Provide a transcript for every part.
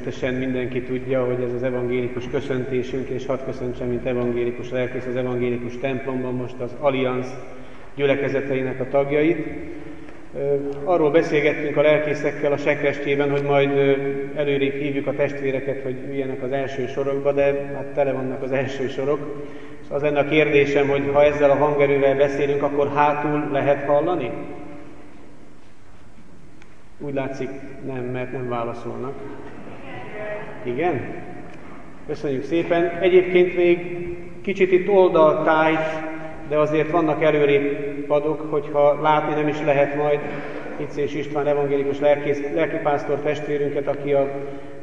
természetesen mindenki tudja, hogy ez az evangélikus köszöntésünk, és hadd köszöntsem, mint evangélikus lelkész az evangélikus templomban most az Allianz gyülekezeteinek a tagjait. Arról beszélgettünk a lelkészekkel a sekrestjében, hogy majd előrébb hívjuk a testvéreket, hogy üljenek az első sorokba, de hát tele vannak az első sorok. És az lenne a kérdésem, hogy ha ezzel a hangerővel beszélünk, akkor hátul lehet hallani? Úgy látszik nem, mert nem válaszolnak. Igen? Köszönjük szépen. Egyébként még kicsit itt oldaltájt, de azért vannak előrébb padok, hogyha látni nem is lehet majd Icés István evangélikus lelkész, lelkipásztor testvérünket, aki a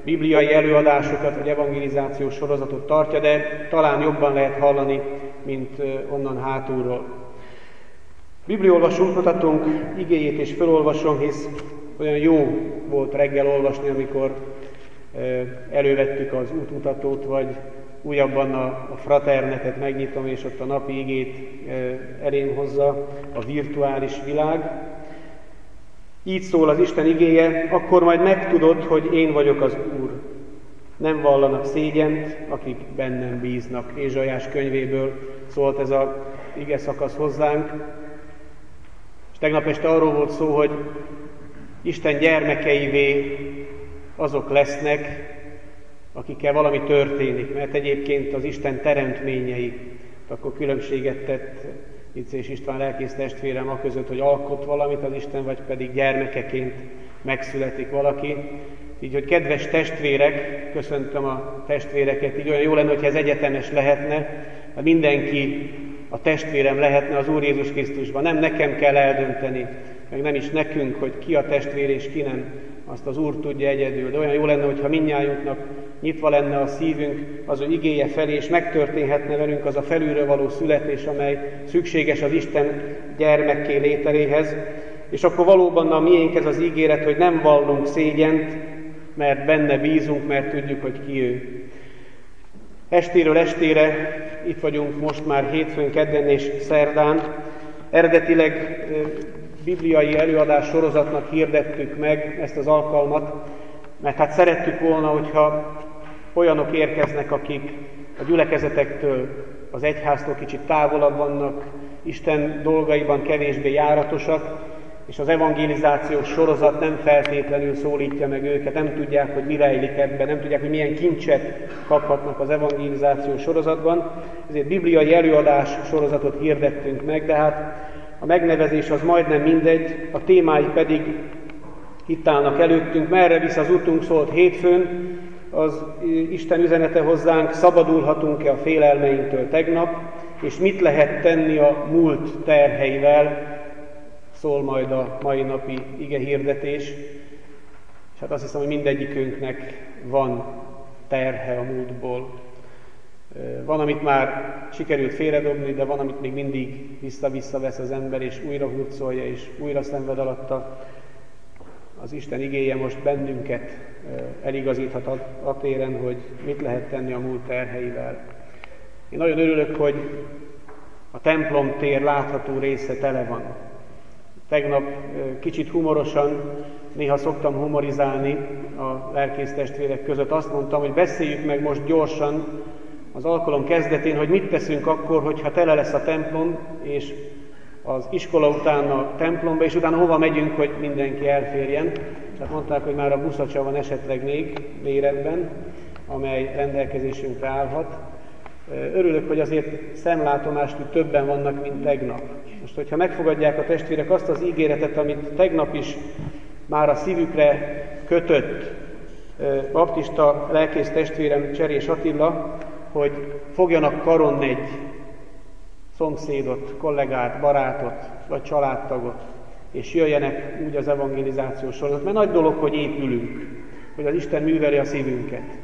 bibliai előadásokat, vagy evangelizációs sorozatot tartja, de talán jobban lehet hallani, mint onnan hátulról. Bibliolvasót mutatunk igéjét és felolvasom, hisz olyan jó volt reggel olvasni, amikor elővettük az útmutatót, vagy újabban a, a fraternetet megnyitom, és ott a napi igét elém hozza a virtuális világ. Így szól az Isten igéje, akkor majd megtudod, hogy én vagyok az Úr. Nem vallanak szégyent, akik bennem bíznak. Ézsajás könyvéből szólt ez a ige szakasz hozzánk. És tegnap este arról volt szó, hogy Isten gyermekeivé azok lesznek, akikkel valami történik, mert egyébként az Isten teremtményei, akkor különbséget tett és István lelkész testvérem a között, hogy alkot valamit az Isten, vagy pedig gyermekeként megszületik valaki. Így, hogy kedves testvérek, köszöntöm a testvéreket, így olyan jó lenne, hogyha ez egyetemes lehetne, mert mindenki a testvérem lehetne az Úr Jézus Krisztusban. Nem nekem kell eldönteni, meg nem is nekünk, hogy ki a testvér és ki nem, azt az Úr tudja egyedül. De olyan jó lenne, hogyha minnyájunknak nyitva lenne a szívünk az ő igéje felé, és megtörténhetne velünk az a felülről való születés, amely szükséges az Isten gyermekké lételéhez, és akkor valóban a miénk ez az ígéret, hogy nem vallunk szégyent, mert benne bízunk, mert tudjuk, hogy ki ő. Estéről estére itt vagyunk most már hétfőn, kedden és szerdán. Eredetileg bibliai előadás sorozatnak hirdettük meg ezt az alkalmat, mert hát szerettük volna, hogyha olyanok érkeznek, akik a gyülekezetektől, az egyháztól kicsit távolabb vannak, Isten dolgaiban kevésbé járatosak, és az evangelizációs sorozat nem feltétlenül szólítja meg őket, nem tudják, hogy mi rejlik ebben, nem tudják, hogy milyen kincset kaphatnak az evangelizációs sorozatban. Ezért bibliai előadás sorozatot hirdettünk meg, de hát a megnevezés az majdnem mindegy, a témái pedig itt állnak előttünk, merre visz az utunk, szólt hétfőn, az Isten üzenete hozzánk, szabadulhatunk-e a félelmeinktől tegnap, és mit lehet tenni a múlt terheivel, szól majd a mai napi ige hirdetés. És hát azt hiszem, hogy mindegyikünknek van terhe a múltból. Van, amit már sikerült félredobni, de van, amit még mindig vissza-vissza vesz az ember, és újra hurcolja, és újra szenved alatta. Az Isten igéje most bennünket eligazíthat a, téren, hogy mit lehet tenni a múlt terheivel. Én nagyon örülök, hogy a templom tér látható része tele van. Tegnap kicsit humorosan, néha szoktam humorizálni a lelkész testvérek között. Azt mondtam, hogy beszéljük meg most gyorsan az alkalom kezdetén, hogy mit teszünk akkor, hogyha tele lesz a templom, és az iskola után a templomba, és utána hova megyünk, hogy mindenki elférjen. Tehát mondták, hogy már a buszacsa van esetleg még méretben, amely rendelkezésünkre állhat. Örülök, hogy azért szemlátomást többen vannak, mint tegnap. Most, hogyha megfogadják a testvérek azt az ígéretet, amit tegnap is már a szívükre kötött baptista lelkész testvérem Cserés Attila, hogy fogjanak karon egy szomszédot, kollégát, barátot, vagy családtagot, és jöjjenek úgy az evangelizációs sorozat, mert nagy dolog, hogy épülünk, hogy az Isten műveli a szívünket.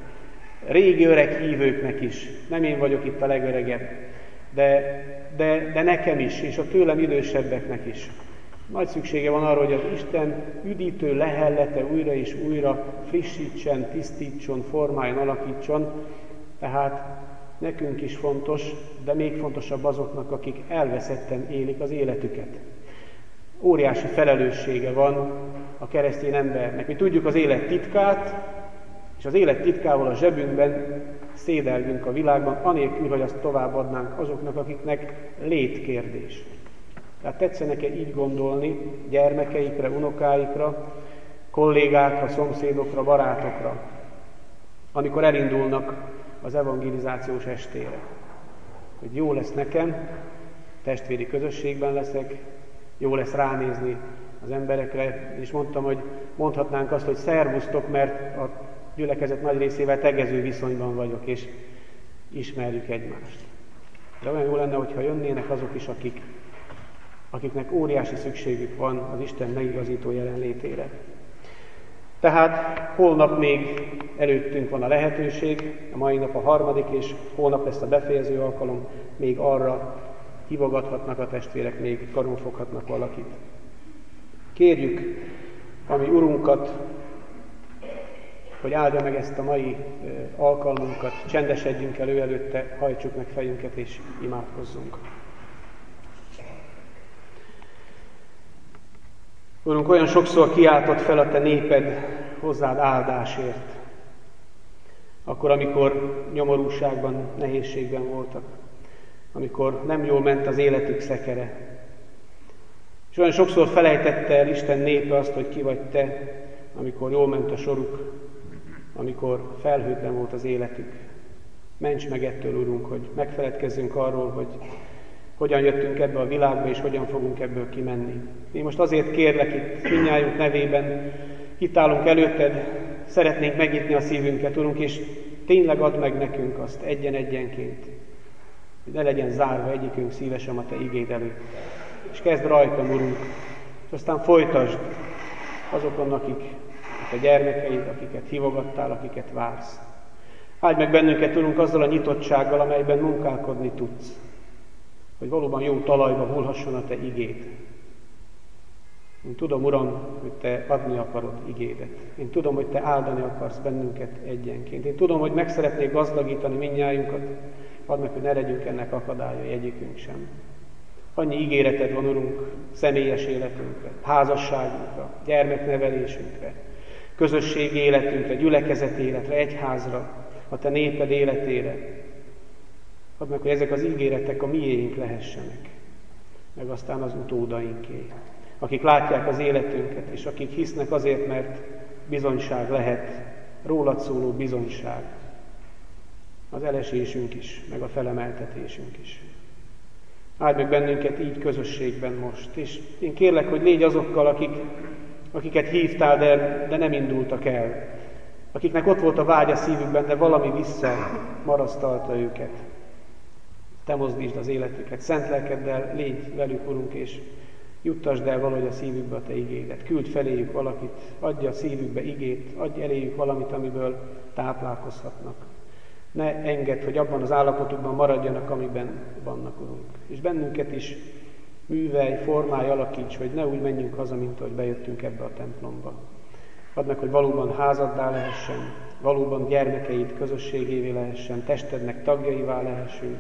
Régi öreg hívőknek is, nem én vagyok itt a legöregebb, de, de, de nekem is, és a tőlem idősebbeknek is. Nagy szüksége van arra, hogy az Isten üdítő lehellete újra és újra frissítsen, tisztítson, formáljon, alakítson. Tehát nekünk is fontos, de még fontosabb azoknak, akik elveszetten élik az életüket. Óriási felelőssége van a keresztény embernek. Mi tudjuk az élet titkát, és az élet titkával a zsebünkben szédelgünk a világban, anélkül, hogy azt továbbadnánk azoknak, akiknek létkérdés. Tehát tetszenek-e így gondolni gyermekeikre, unokáikra, kollégákra, szomszédokra, barátokra, amikor elindulnak az evangelizációs estére. Hogy jó lesz nekem, testvéri közösségben leszek, jó lesz ránézni az emberekre, és mondtam, hogy mondhatnánk azt, hogy szervusztok, mert a gyülekezet nagy részével tegező viszonyban vagyok, és ismerjük egymást. De olyan jó lenne, hogyha jönnének azok is, akik, akiknek óriási szükségük van az Isten megigazító jelenlétére. Tehát holnap még előttünk van a lehetőség, a mai nap a harmadik, és holnap lesz a befejező alkalom, még arra hívogathatnak a testvérek, még karon foghatnak valakit. Kérjük, ami Urunkat, hogy áldja meg ezt a mai alkalmunkat, csendesedjünk el ő előtte, hajtsuk meg fejünket és imádkozzunk. Urunk, olyan sokszor kiáltott fel a Te néped hozzád áldásért, akkor, amikor nyomorúságban, nehézségben voltak, amikor nem jól ment az életük szekere. És olyan sokszor felejtette el Isten népe azt, hogy ki vagy Te, amikor jól ment a soruk, amikor felhőtlen volt az életük. Ments meg ettől, Urunk, hogy megfeledkezzünk arról, hogy hogyan jöttünk ebbe a világba, és hogyan fogunk ebből kimenni. Én most azért kérlek itt minnyájunk nevében, itt állunk előtted, szeretnénk megnyitni a szívünket, Urunk, és tényleg add meg nekünk azt egyen-egyenként, hogy ne legyen zárva egyikünk szíve sem a Te igéd előtt. És kezd rajtam, Urunk, és aztán folytasd azokon, akik a gyermekeid, akiket hívogattál, akiket vársz. Áldj meg bennünket, Urunk, azzal a nyitottsággal, amelyben munkálkodni tudsz, hogy valóban jó talajba hullhasson a Te igéd. Én tudom, Uram, hogy Te adni akarod igédet. Én tudom, hogy Te áldani akarsz bennünket egyenként. Én tudom, hogy meg szeretnék gazdagítani minnyájunkat. Add meg, hogy ne legyünk ennek akadályai egyikünk sem. Annyi ígéreted van, Urunk, személyes életünkre, házasságunkra, gyermeknevelésünkre, közösségi életünkre, gyülekezet életre, egyházra, a Te néped életére. Add meg, hogy ezek az ígéretek a miénk lehessenek, meg aztán az utódainké akik látják az életünket, és akik hisznek azért, mert bizonyság lehet, rólad szóló bizonyság. Az elesésünk is, meg a felemeltetésünk is. Áld meg bennünket így közösségben most. És én kérlek, hogy légy azokkal, akik, akiket hívtál, de, de nem indultak el. Akiknek ott volt a vágy a szívükben, de valami vissza marasztalta őket. Te mozdítsd az életüket, szent lelkeddel légy velük, Urunk, és Juttasd el valahogy a szívükbe a Te igédet. Küld feléjük valakit, adja a szívükbe igét, adj eléjük valamit, amiből táplálkozhatnak. Ne engedd, hogy abban az állapotukban maradjanak, amiben vannak, Urunk. És bennünket is művelj, formálj, alakíts, hogy ne úgy menjünk haza, mint ahogy bejöttünk ebbe a templomba. Meg, hogy valóban házaddá lehessen, valóban gyermekeid közösségévé lehessen, testednek tagjaivá lehessünk,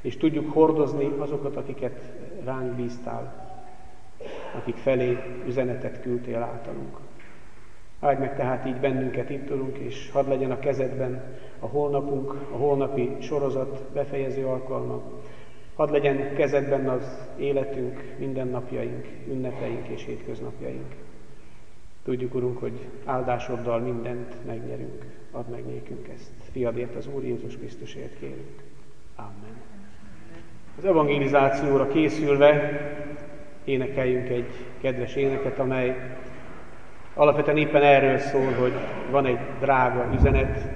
és tudjuk hordozni azokat, akiket ránk bíztál, akik felé üzenetet küldtél általunk. Áldj meg tehát így bennünket itt tudunk, és hadd legyen a kezedben a holnapunk, a holnapi sorozat befejező alkalma. Hadd legyen kezedben az életünk, mindennapjaink, ünnepeink és hétköznapjaink. Tudjuk, Urunk, hogy áldásoddal mindent megnyerünk. Add meg nékünk ezt. Fiadért az Úr Jézus Krisztusért kérünk. Amen. Az evangelizációra készülve énekeljünk egy kedves éneket, amely alapvetően éppen erről szól, hogy van egy drága üzenet,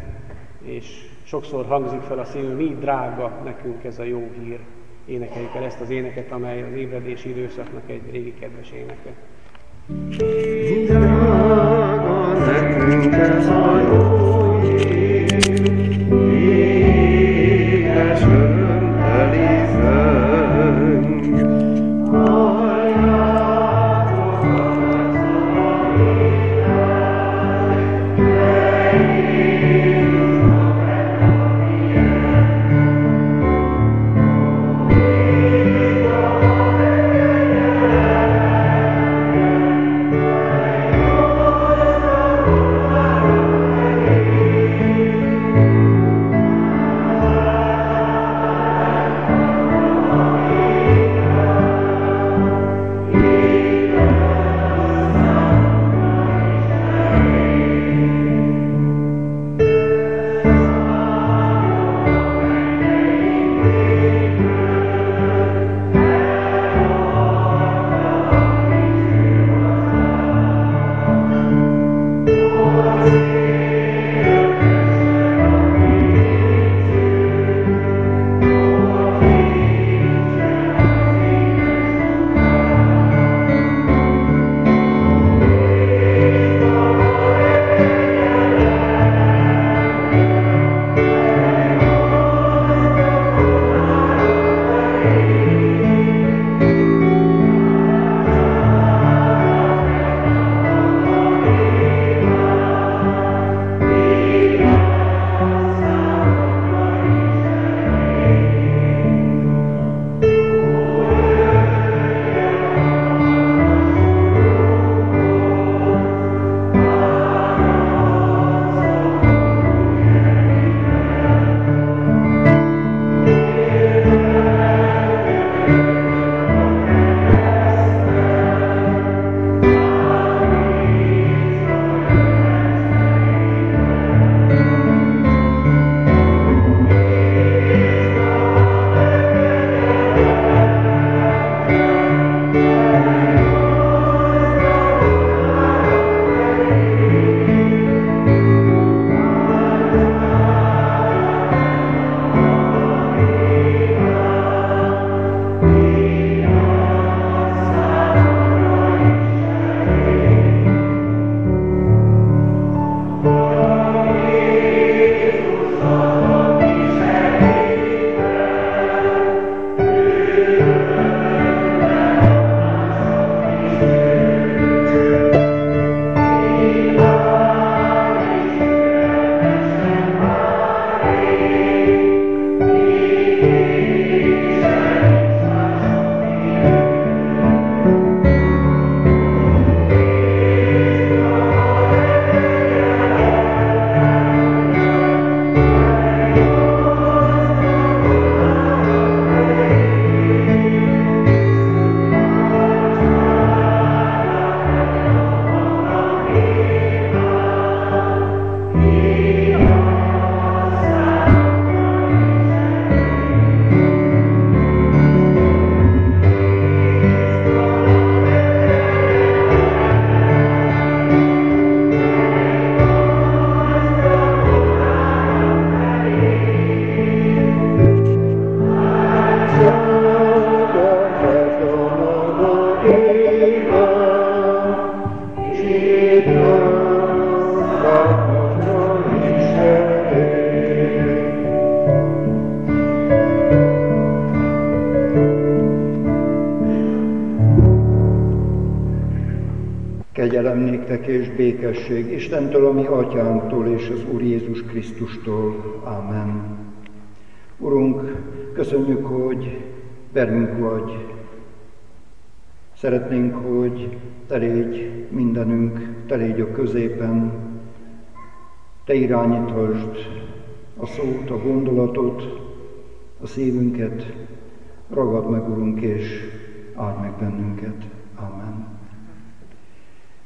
és sokszor hangzik fel a szívünk, mi drága nekünk ez a jó hír. Énekeljük el ezt az éneket, amely az ébredési időszaknak egy régi kedves éneke. Drága nekünk ez a jó Istentől, ami atyánktól és az Úr Jézus Krisztustól. Amen. Urunk, köszönjük, hogy velünk vagy. Szeretnénk, hogy te légy mindenünk, te légy a középen, te irányítasd a szót, a gondolatot, a szívünket, ragad meg, Urunk, és áld meg bennünket.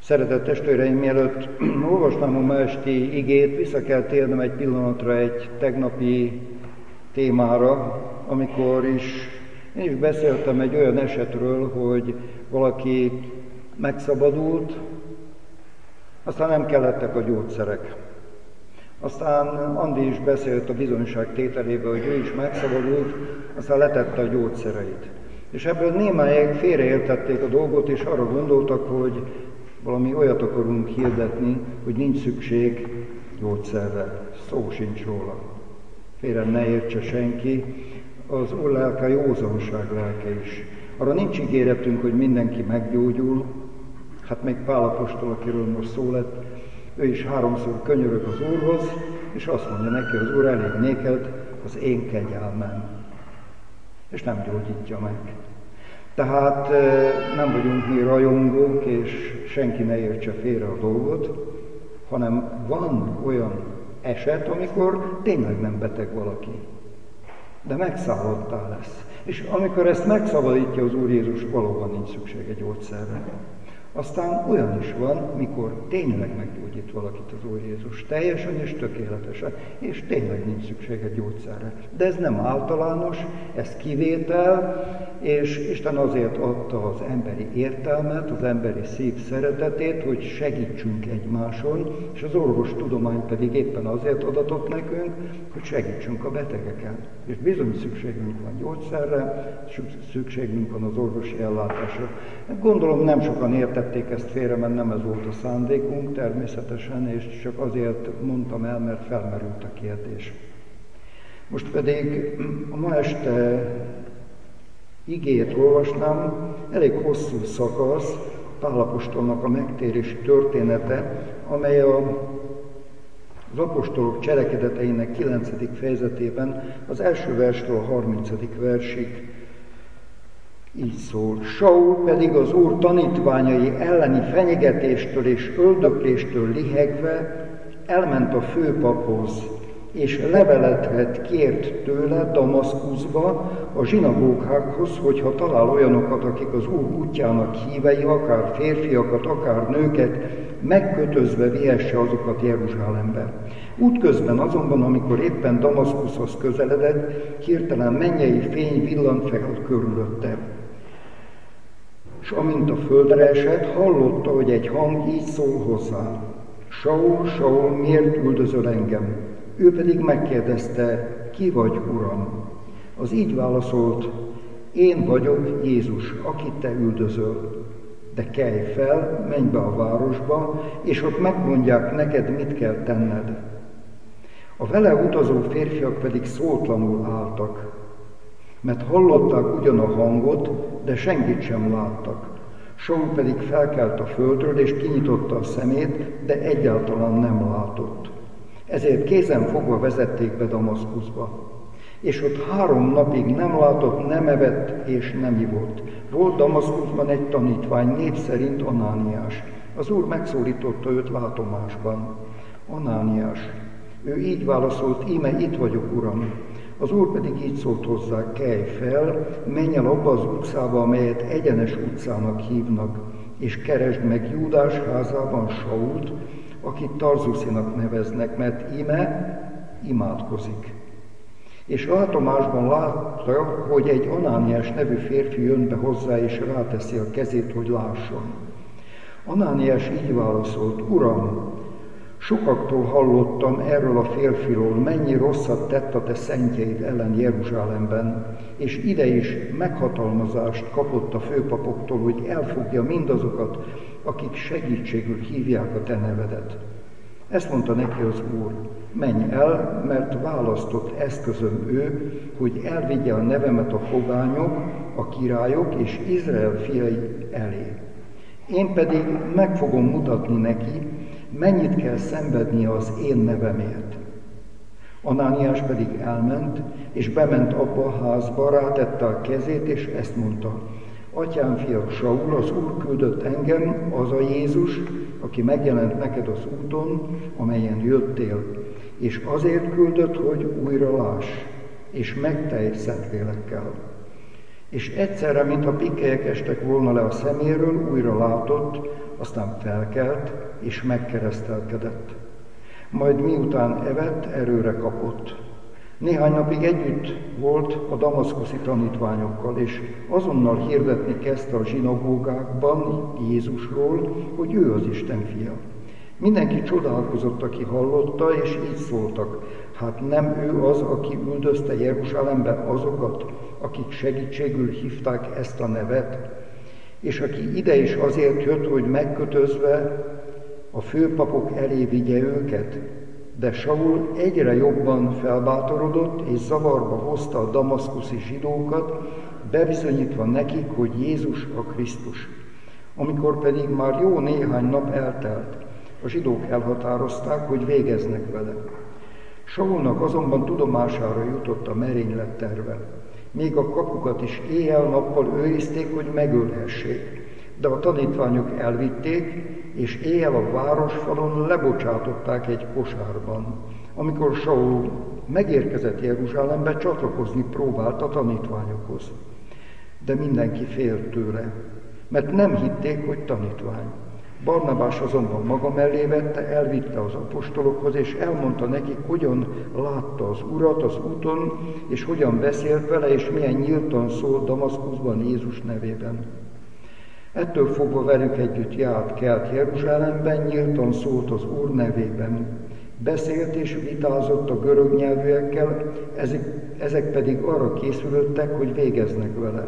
Szeretett testvéreim, mielőtt olvasnám a ma esti igét, vissza kell térnem egy pillanatra egy tegnapi témára, amikor is én is beszéltem egy olyan esetről, hogy valaki megszabadult, aztán nem kellettek a gyógyszerek. Aztán Andi is beszélt a bizonyság tételébe, hogy ő is megszabadult, aztán letette a gyógyszereit. És ebből némelyek félreértették a dolgot, és arra gondoltak, hogy valami olyat akarunk hirdetni, hogy nincs szükség gyógyszerre. Szó sincs róla. Félre ne értse senki, az lelke józanság lelke is. Arra nincs ígéretünk, hogy mindenki meggyógyul. Hát még Pálapostól, akiről most szó lett, ő is háromszor könyörög az Úrhoz, és azt mondja neki, az Úr elég néked az én kegyelmem. És nem gyógyítja meg. Tehát nem vagyunk mi rajongók, és senki ne értse félre a dolgot, hanem van olyan eset, amikor tényleg nem beteg valaki, de megszállottá lesz. És amikor ezt megszabadítja az Úr Jézus, valóban nincs szüksége gyógyszerre. Aztán olyan is van, mikor tényleg meggyógyít valakit az Úr Jézus, teljesen és tökéletesen, és tényleg nincs szüksége gyógyszerre. De ez nem általános, ez kivétel, és Isten azért adta az emberi értelmet, az emberi szív szeretetét, hogy segítsünk egymáson, és az orvos tudomány pedig éppen azért adatott nekünk, hogy segítsünk a betegeken. És bizony szükségünk van gyógyszerre, szükségünk van az orvosi ellátásra. Gondolom nem sokan értették ezt félre, mert nem ez volt a szándékunk természetesen, és csak azért mondtam el, mert felmerült a kérdés. Most pedig a ma este igét olvasnám, elég hosszú szakasz, Pálapostolnak a megtérési története, amely a, az apostolok cselekedeteinek 9. fejezetében az első verstől a 30. versig így szól. Saul pedig az Úr tanítványai elleni fenyegetéstől és öldökléstől lihegve elment a főpaphoz, és levelet kért tőle Damaszkuszba a zsinagógákhoz, hogyha talál olyanokat, akik az Úr útjának hívei, akár férfiakat, akár nőket, megkötözve vihesse azokat Jeruzsálembe. Útközben azonban, amikor éppen Damaszkuszhoz közeledett, hirtelen mennyei fény villant fel körülötte. És amint a földre esett, hallotta, hogy egy hang így szól hozzá. Saul, Saul, miért üldözöl engem? Ő pedig megkérdezte, ki vagy, Uram? Az így válaszolt, én vagyok Jézus, akit te üldözöl. De kelj fel, menj be a városba, és ott megmondják neked, mit kell tenned. A vele utazó férfiak pedig szótlanul álltak, mert hallották ugyan a hangot, de senkit sem láttak. Saul pedig felkelt a földről, és kinyitotta a szemét, de egyáltalán nem látott. Ezért kézen fogva vezették be Damaszkuszba. És ott három napig nem látott, nem evett és nem ivott. Volt Damaszkuszban egy tanítvány, név szerint Anániás. Az úr megszólította őt látomásban. Anániás. Ő így válaszolt, íme itt vagyok, uram. Az úr pedig így szólt hozzá, kelj fel, menj el abba az utcába, amelyet egyenes utcának hívnak, és keresd meg Júdás házában Sault, akit Tarzuszinak neveznek, mert ime imádkozik. És látomásban látta, hogy egy Anániás nevű férfi jön be hozzá, és ráteszi a kezét, hogy lásson. Anániás így válaszolt, Uram, sokaktól hallottam erről a férfiról, mennyi rosszat tett a te szentjeid ellen Jeruzsálemben, és ide is meghatalmazást kapott a főpapoktól, hogy elfogja mindazokat, akik segítségül hívják a te nevedet. Ezt mondta neki az Úr, menj el, mert választott eszközöm ő, hogy elvigye a nevemet a pogányok, a királyok és Izrael fiai elé. Én pedig meg fogom mutatni neki, mennyit kell szenvednie az én nevemért. Anániás pedig elment, és bement abba a házba, rátette a kezét, és ezt mondta, Atyám fia Saul, az Úr küldött engem, az a Jézus, aki megjelent neked az úton, amelyen jöttél, és azért küldött, hogy újra láss, és megtelj szentlélekkel. És egyszerre, mintha pikkelyek estek volna le a szeméről, újra látott, aztán felkelt, és megkeresztelkedett. Majd miután evett, erőre kapott. Néhány napig együtt volt a damaszkuszi tanítványokkal, és azonnal hirdetni kezdte a zsinagógákban Jézusról, hogy ő az Isten fia. Mindenki csodálkozott, aki hallotta, és így szóltak. Hát nem ő az, aki üldözte Jeruzsálembe azokat, akik segítségül hívták ezt a nevet, és aki ide is azért jött, hogy megkötözve a főpapok elé vigye őket, de Saul egyre jobban felbátorodott, és zavarba hozta a damaszkuszi zsidókat, bebizonyítva nekik, hogy Jézus a Krisztus. Amikor pedig már jó néhány nap eltelt, a zsidók elhatározták, hogy végeznek vele. Saulnak azonban tudomására jutott a merénylet terve. Még a kapukat is éjjel-nappal őrizték, hogy megölhessék. De a tanítványok elvitték, és éjjel a városfalon lebocsátották egy kosárban. Amikor Saul megérkezett Jeruzsálembe, csatlakozni próbált a tanítványokhoz. De mindenki félt tőle, mert nem hitték, hogy tanítvány. Barnabás azonban maga mellé vette, elvitte az apostolokhoz, és elmondta nekik, hogyan látta az Urat az úton, és hogyan beszélt vele, és milyen nyíltan szólt Damaszkuszban Jézus nevében. Ettől fogva velük együtt járt kelt Jeruzsálemben, nyíltan szólt az Úr nevében. Beszélt és vitázott a görög nyelvűekkel, ezek, pedig arra készülöttek, hogy végeznek vele.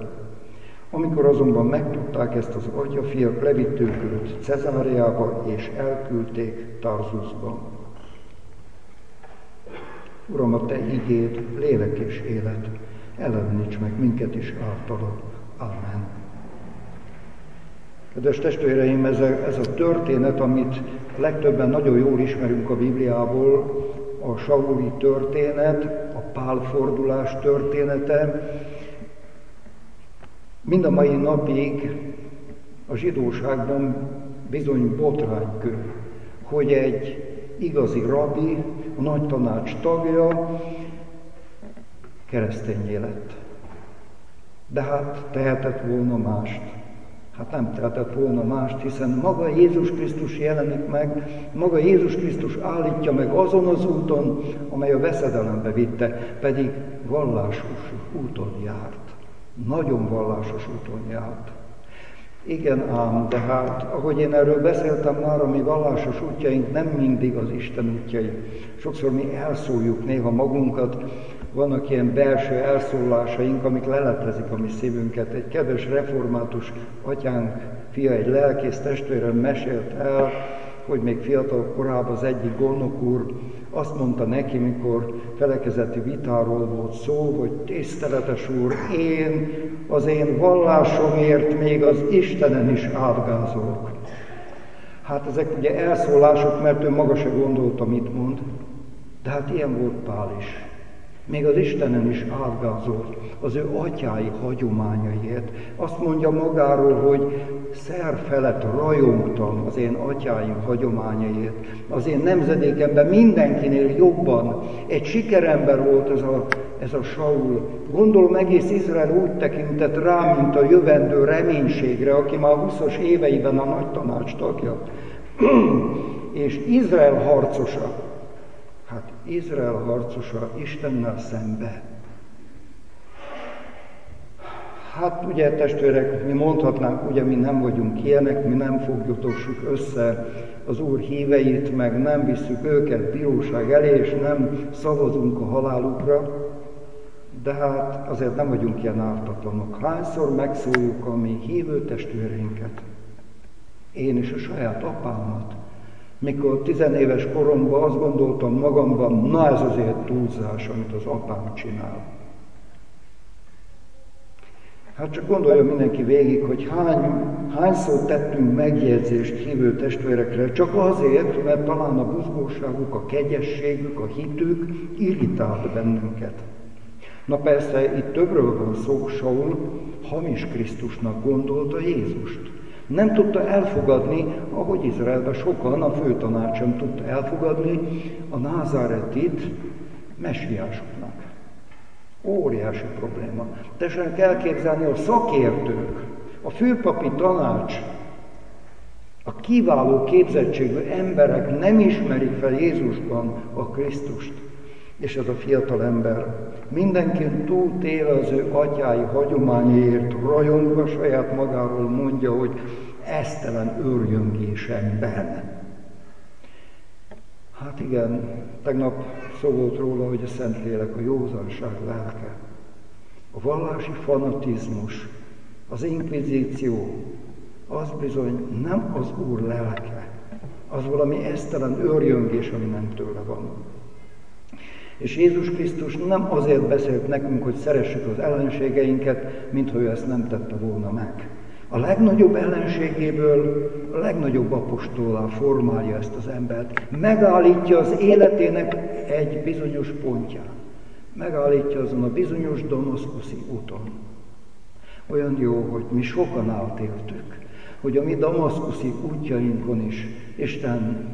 Amikor azonban megtudták ezt az atyafiak, levitték őt Cezáriába, és elküldték Tarzusba. Uram, a Te igéd, lélek és élet, elleníts meg minket is általad. Amen. Kedves testvéreim, ez a, ez a történet, amit legtöbben nagyon jól ismerünk a Bibliából, a Sauli történet, a pálfordulás története, mind a mai napig a zsidóságban bizony botránykő, hogy egy igazi rabbi, a nagy tanács tagja keresztényé lett. De hát tehetett volna mást. Hát nem tehetett volna mást, hiszen maga Jézus Krisztus jelenik meg, maga Jézus Krisztus állítja meg azon az úton, amely a veszedelembe vitte, pedig vallásos úton járt. Nagyon vallásos úton járt. Igen ám, de hát, ahogy én erről beszéltem már, a mi vallásos útjaink nem mindig az Isten útjai. Sokszor mi elszóljuk néha magunkat, vannak ilyen belső elszólásaink, amik leletrezik a mi szívünket. Egy kedves református atyánk fia, egy lelkész testvérem mesélt el, hogy még fiatal korában az egyik gondnok úr azt mondta neki, mikor felekezeti vitáról volt szó, hogy tiszteletes úr, én az én vallásomért még az Istenen is átgázolok. Hát ezek ugye elszólások, mert ő maga se gondolta, mit mond, de hát ilyen volt Pál is. Még az Istenen is átgázolt az ő atyái hagyományaiért. Azt mondja magáról, hogy szer felett rajongtam az én atyáim hagyományaiért. Az én nemzedékemben mindenkinél jobban. Egy sikerember volt ez a, ez a Saul. Gondolom egész Izrael úgy tekintett rá, mint a jövendő reménységre, aki már 20-as éveiben a nagy tanács tagja. és Izrael harcosa. Izrael harcosa Istennel szembe. Hát ugye testvérek, mi mondhatnánk, ugye mi nem vagyunk ilyenek, mi nem fogjutossuk össze az Úr híveit, meg nem visszük őket bíróság elé, és nem szavazunk a halálukra, de hát azért nem vagyunk ilyen ártatlanok. Hányszor megszóljuk a mi hívő testvéreinket? Én is a saját apámat, mikor tizenéves koromban azt gondoltam magamban, na ez azért túlzás, amit az apám csinál. Hát csak gondolja mindenki végig, hogy hány, hányszor tettünk megjegyzést hívő testvérekre, csak azért, mert talán a buzgóságuk, a kegyességük, a hitük irritált bennünket. Na persze, itt többről van szó, Saul hamis Krisztusnak gondolta Jézust. Nem tudta elfogadni, ahogy Izraelben sokan, a főtanács sem tudta elfogadni a názáretit messiásoknak. Óriási probléma. Tessenek elképzelni a szakértők, a főpapi tanács, a kiváló képzettségű emberek nem ismerik fel Jézusban a Krisztust. És ez a fiatal ember mindenki túl téve az ő atyái hagyományért, rajongva saját magáról mondja, hogy esztelen őrjöngésemben. Hát igen, tegnap szó volt róla, hogy a Szentlélek a józanság lelke. A vallási fanatizmus, az inkvizíció, az bizony nem az Úr lelke, az valami esztelen őrjöngés, ami nem tőle van. És Jézus Krisztus nem azért beszélt nekünk, hogy szeressük az ellenségeinket, mintha ő ezt nem tette volna meg. A legnagyobb ellenségéből a legnagyobb apostolá formálja ezt az embert. Megállítja az életének egy bizonyos pontján. Megállítja azon a bizonyos damaszkuszi úton. Olyan jó, hogy mi sokan átéltük, hogy a mi damaszkuszi útjainkon is Isten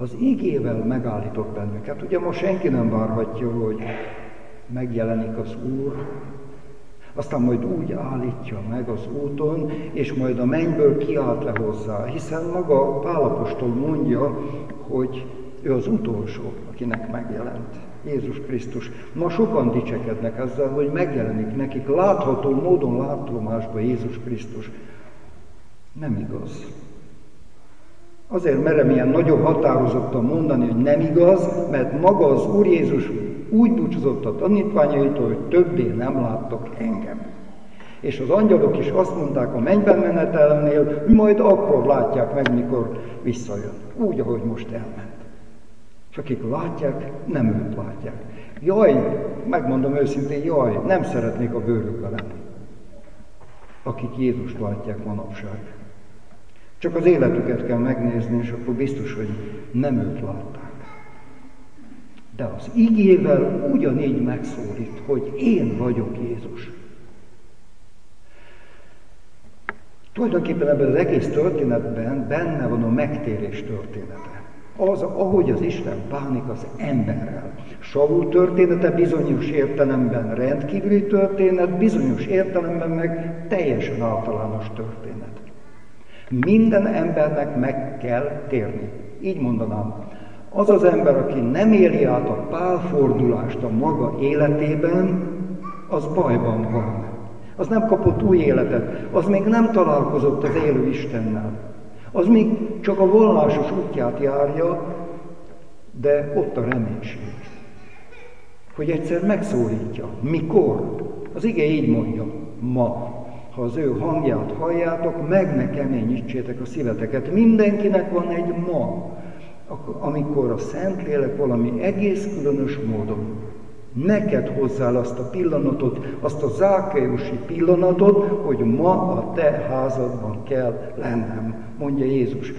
az igével megállított bennünket. Ugye most senki nem várhatja, hogy megjelenik az Úr, aztán majd úgy állítja meg az úton, és majd a mennyből kiált le hozzá, hiszen maga Pálapostól mondja, hogy ő az utolsó, akinek megjelent. Jézus Krisztus. Ma sokan dicsekednek ezzel, hogy megjelenik nekik látható módon látomásba Jézus Krisztus. Nem igaz. Azért merem ilyen nagyon határozottan mondani, hogy nem igaz, mert maga az Úr Jézus úgy búcsúzott a tanítványaitól, hogy többé nem láttok engem. És az angyalok is azt mondták a mennyben menetelnél, majd akkor látják meg, mikor visszajön. Úgy, ahogy most elment. És akik látják, nem őt látják. Jaj, megmondom őszintén, jaj, nem szeretnék a bőrükbe lenni. Akik Jézust látják manapság. Csak az életüket kell megnézni, és akkor biztos, hogy nem őt látták. De az igével ugyanígy megszólít, hogy én vagyok Jézus. Tulajdonképpen ebben az egész történetben benne van a megtérés története. Az, ahogy az Isten bánik az emberrel. Saul története bizonyos értelemben rendkívüli történet, bizonyos értelemben meg teljesen általános történet. Minden embernek meg kell térni. Így mondanám. Az az ember, aki nem éli át a pálfordulást a maga életében, az bajban van. Az nem kapott új életet, az még nem találkozott az élő Istennel. Az még csak a vallásos útját járja, de ott a reménység. Hogy egyszer megszólítja. Mikor? Az ige így mondja. Ma ha az ő hangját halljátok, meg ne keményítsétek a szíveteket. Mindenkinek van egy ma, amikor a Szentlélek valami egész különös módon neked hozzá azt a pillanatot, azt a zákeusi pillanatot, hogy ma a te házadban kell lennem, mondja Jézus.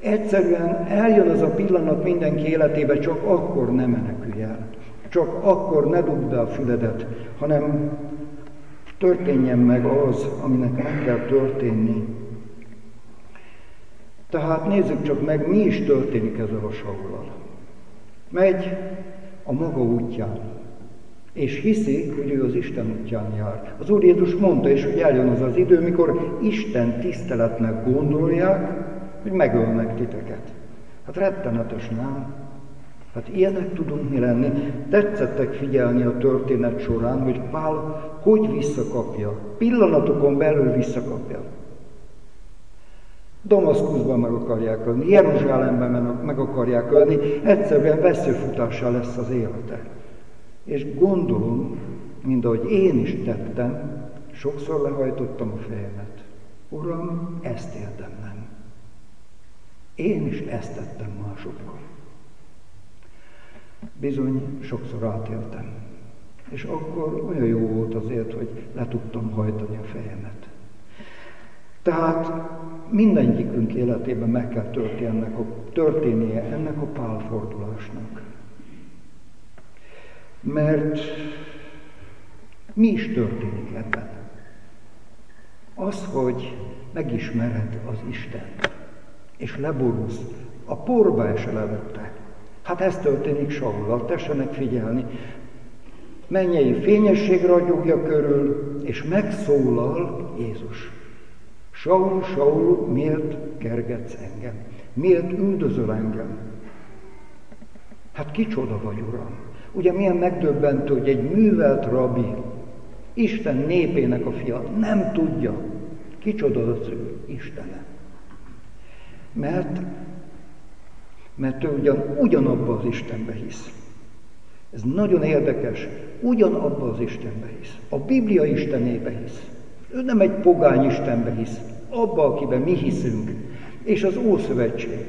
Egyszerűen eljön az a pillanat mindenki életébe, csak akkor ne menekülj el. Csak akkor ne dugd be a füledet, hanem történjen meg az, aminek meg kell történni. Tehát nézzük csak meg, mi is történik ezzel a Saulal. Megy a maga útján, és hiszi, hogy ő az Isten útján jár. Az Úr Jézus mondta is, hogy eljön az az idő, mikor Isten tiszteletnek gondolják, hogy megölnek titeket. Hát rettenetes, nem? Hát ilyenek tudunk mi lenni. Tetszettek figyelni a történet során, hogy Pál hogy visszakapja. Pillanatokon belül visszakapja. Damaszkuszban meg akarják ölni, Jeruzsálemben meg akarják ölni, egyszerűen veszőfutással lesz az élete. És gondolom, mint ahogy én is tettem, sokszor lehajtottam a fejemet. Uram, ezt érdemlem. Én is ezt tettem másokkal. Bizony, sokszor átéltem. És akkor olyan jó volt azért, hogy le tudtam hajtani a fejemet. Tehát mindegyikünk életében meg kell történnie ennek a, történnie ennek a pálfordulásnak. Mert mi is történik ebben? Az, hogy megismered az Istent, és leborulsz, a porba esel előtte. Hát ez történik Saulal, tessenek figyelni. Mennyei fényesség ragyogja körül, és megszólal Jézus. Saul, Saul, miért kergetsz engem? Miért üldözöl engem? Hát kicsoda vagy, Uram? Ugye milyen megdöbbentő, hogy egy művelt rabi, Isten népének a fia nem tudja, kicsoda az ő Istene. Mert, mert ő ugyan, ugyanabba az Istenbe hisz. Ez nagyon érdekes, ugyanabba az Istenbe hisz. A Biblia Istenébe hisz. Ő nem egy pogány Istenbe hisz, abba, akiben mi hiszünk. És az Ószövetség,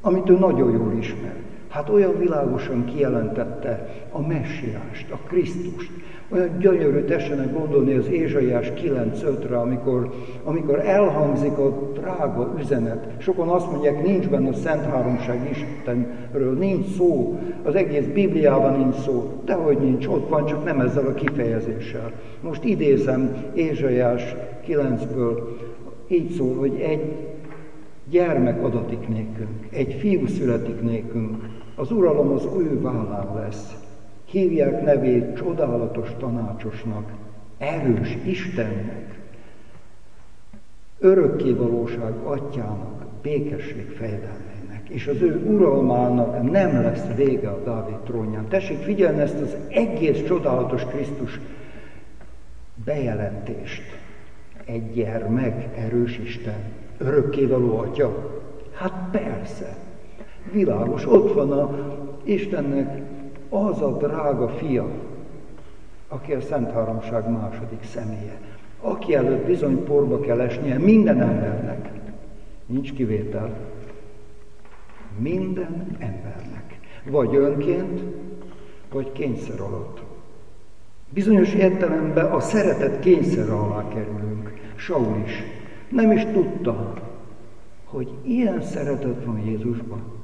amit ő nagyon jól ismer, hát olyan világosan kijelentette a messiást, a Krisztust. Olyan gyönyörű tessenek gondolni az Ézsaiás 9.5-re, amikor, amikor elhangzik a drága üzenet. Sokan azt mondják, nincs benne a Szent Háromság Istenről, nincs szó, az egész Bibliában nincs szó. Dehogy nincs, ott van, csak nem ezzel a kifejezéssel. Most idézem Ézsaiás 9-ből, így szól, hogy egy gyermek adatik nékünk, egy fiú születik nékünk, az uralom az ő vállán lesz. Hívják nevét csodálatos tanácsosnak, erős Istennek, örökkévalóság atyának, békesség fejdelmének, és az ő uralmának nem lesz vége a Dávid trónján. Tessék figyelni ezt az egész csodálatos Krisztus bejelentést. Egy gyermek, erős Isten, örökkévaló atya. Hát persze, világos, ott van a Istennek az a drága fia, aki a Szent Háromság második személye, aki előtt bizony porba kell esnie minden embernek. Nincs kivétel. Minden embernek. Vagy önként, vagy kényszer alatt. Bizonyos értelemben a szeretet kényszer alá kerülünk. Saul is. Nem is tudta, hogy ilyen szeretet van Jézusban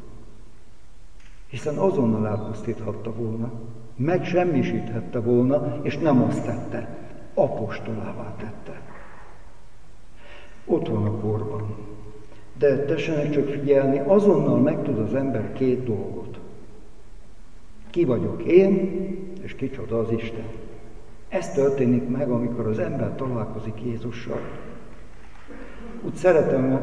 hiszen azonnal elpusztíthatta volna, megsemmisíthette volna, és nem azt tette, apostolává tette. Ott van a korban. De tessenek csak figyelni, azonnal megtud az ember két dolgot. Ki vagyok én, és kicsoda az Isten. Ez történik meg, amikor az ember találkozik Jézussal. Úgy szeretem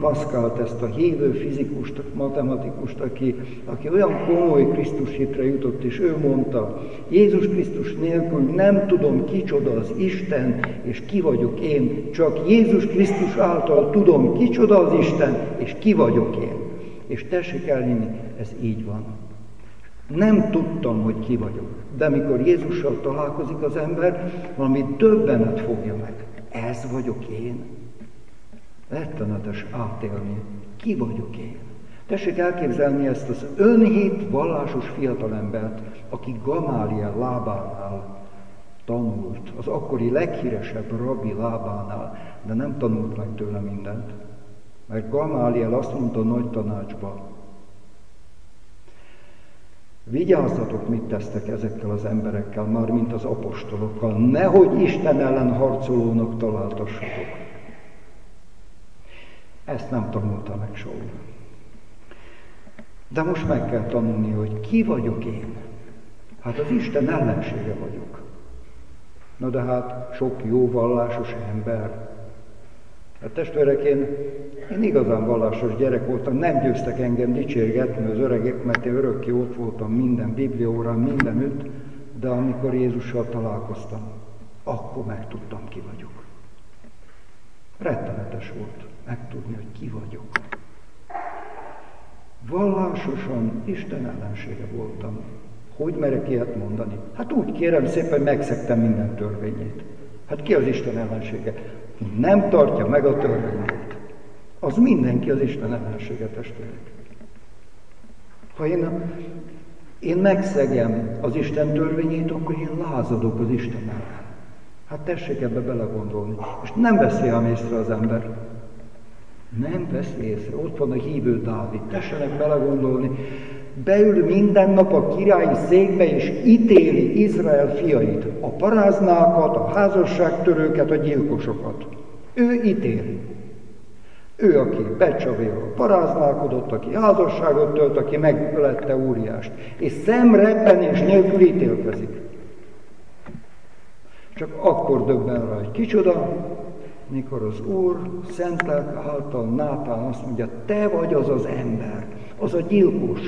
Pascalt, ezt a hívő fizikust, matematikust, aki, aki olyan komoly Krisztus hitre jutott, és ő mondta, Jézus Krisztus nélkül nem tudom kicsoda az Isten, és ki vagyok én, csak Jézus Krisztus által tudom kicsoda az Isten, és ki vagyok én. És tessék elhinni, ez így van. Nem tudtam, hogy ki vagyok, de amikor Jézussal találkozik az ember, valami döbbenet fogja meg. Ez vagyok én rettenetes átélni. Ki vagyok én? Tessék elképzelni ezt az önhit vallásos fiatalembert, aki Gamáliel lábánál tanult, az akkori leghíresebb rabbi lábánál, de nem tanult meg tőle mindent. Mert Gamáliel azt mondta a nagy tanácsba, Vigyázzatok, mit tesztek ezekkel az emberekkel, már mint az apostolokkal, nehogy Isten ellen harcolónak találtassatok. Ezt nem tanulta meg Saul. De most meg kell tanulni, hogy ki vagyok én. Hát az Isten ellensége vagyok. Na de hát sok jó vallásos ember. Hát testvérek, én, én igazán vallásos gyerek voltam, nem győztek engem dicsérgetni az öregek, mert én örökké ott voltam minden bibliórán, mindenütt, de amikor Jézussal találkoztam, akkor megtudtam, ki vagyok. Rettenetes volt megtudni, hogy ki vagyok. Vallásosan Isten ellensége voltam. Hogy merek ilyet mondani? Hát úgy kérem szépen, megszegtem minden törvényét. Hát ki az Isten ellensége? Nem tartja meg a törvényét. Az mindenki az Isten ellensége testvérek. Ha én én megszegem az Isten törvényét, akkor én lázadok az Isten ellen. Hát tessék ebbe belegondolni. És nem veszi ám észre az ember. Nem veszi észre. Ott van a hívő Dávid. Tessenek belegondolni. Beül minden nap a királyi székbe, és ítéli Izrael fiait. A paráznákat, a házasságtörőket, a gyilkosokat. Ő ítéli. Ő, aki becsavél, paráználkodott, aki házasságot tölt, aki megölette óriást, és szemrebbenés nélkül ítélkezik. Csak akkor döbben rá, hogy kicsoda, mikor az Úr szentek által Nátán azt mondja, te vagy az az ember, az a gyilkos,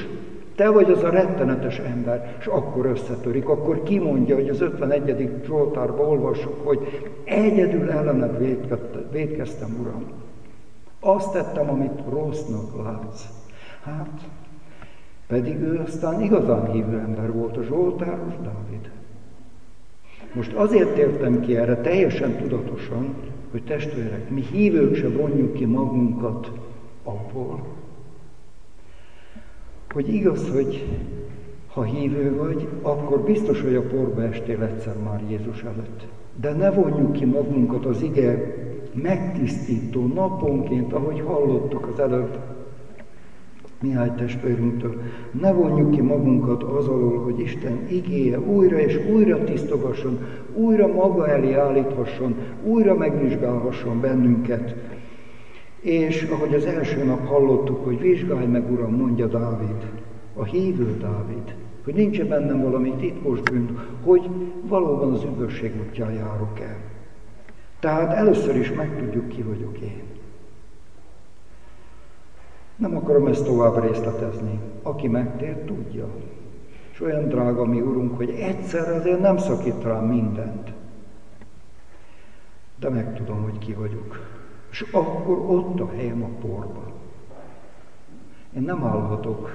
te vagy az a rettenetes ember, és akkor összetörik, akkor kimondja, hogy az 51. Zsoltárban olvassuk, hogy egyedül ellened védkeztem, Uram. Azt tettem, amit rossznak látsz. Hát, pedig ő aztán igazán hívő ember volt, a Zsoltáros Dávid. Most azért tértem ki erre teljesen tudatosan, hogy testvérek, mi hívők se vonjuk ki magunkat abból, hogy igaz, hogy ha hívő vagy, akkor biztos, hogy a porba estél egyszer már Jézus előtt. De ne vonjuk ki magunkat az ige megtisztító naponként, ahogy hallottuk az előbb Mihály testvérünktől. Ne vonjuk ki magunkat az alól, hogy Isten igéje újra és újra tisztogasson, újra maga elé állíthasson, újra megvizsgálhasson bennünket. És ahogy az első nap hallottuk, hogy vizsgálj meg, Uram, mondja Dávid, a hívő Dávid, hogy nincs -e bennem valami titkos bűn, hogy valóban az üdvösség útján járok el. Tehát először is megtudjuk, ki vagyok én. Nem akarom ezt tovább részletezni. Aki megtér, tudja. És olyan drága mi Urunk, hogy egyszer azért nem szakít rám mindent. De megtudom, hogy ki vagyok. És akkor ott a helyem a porban. Én nem állhatok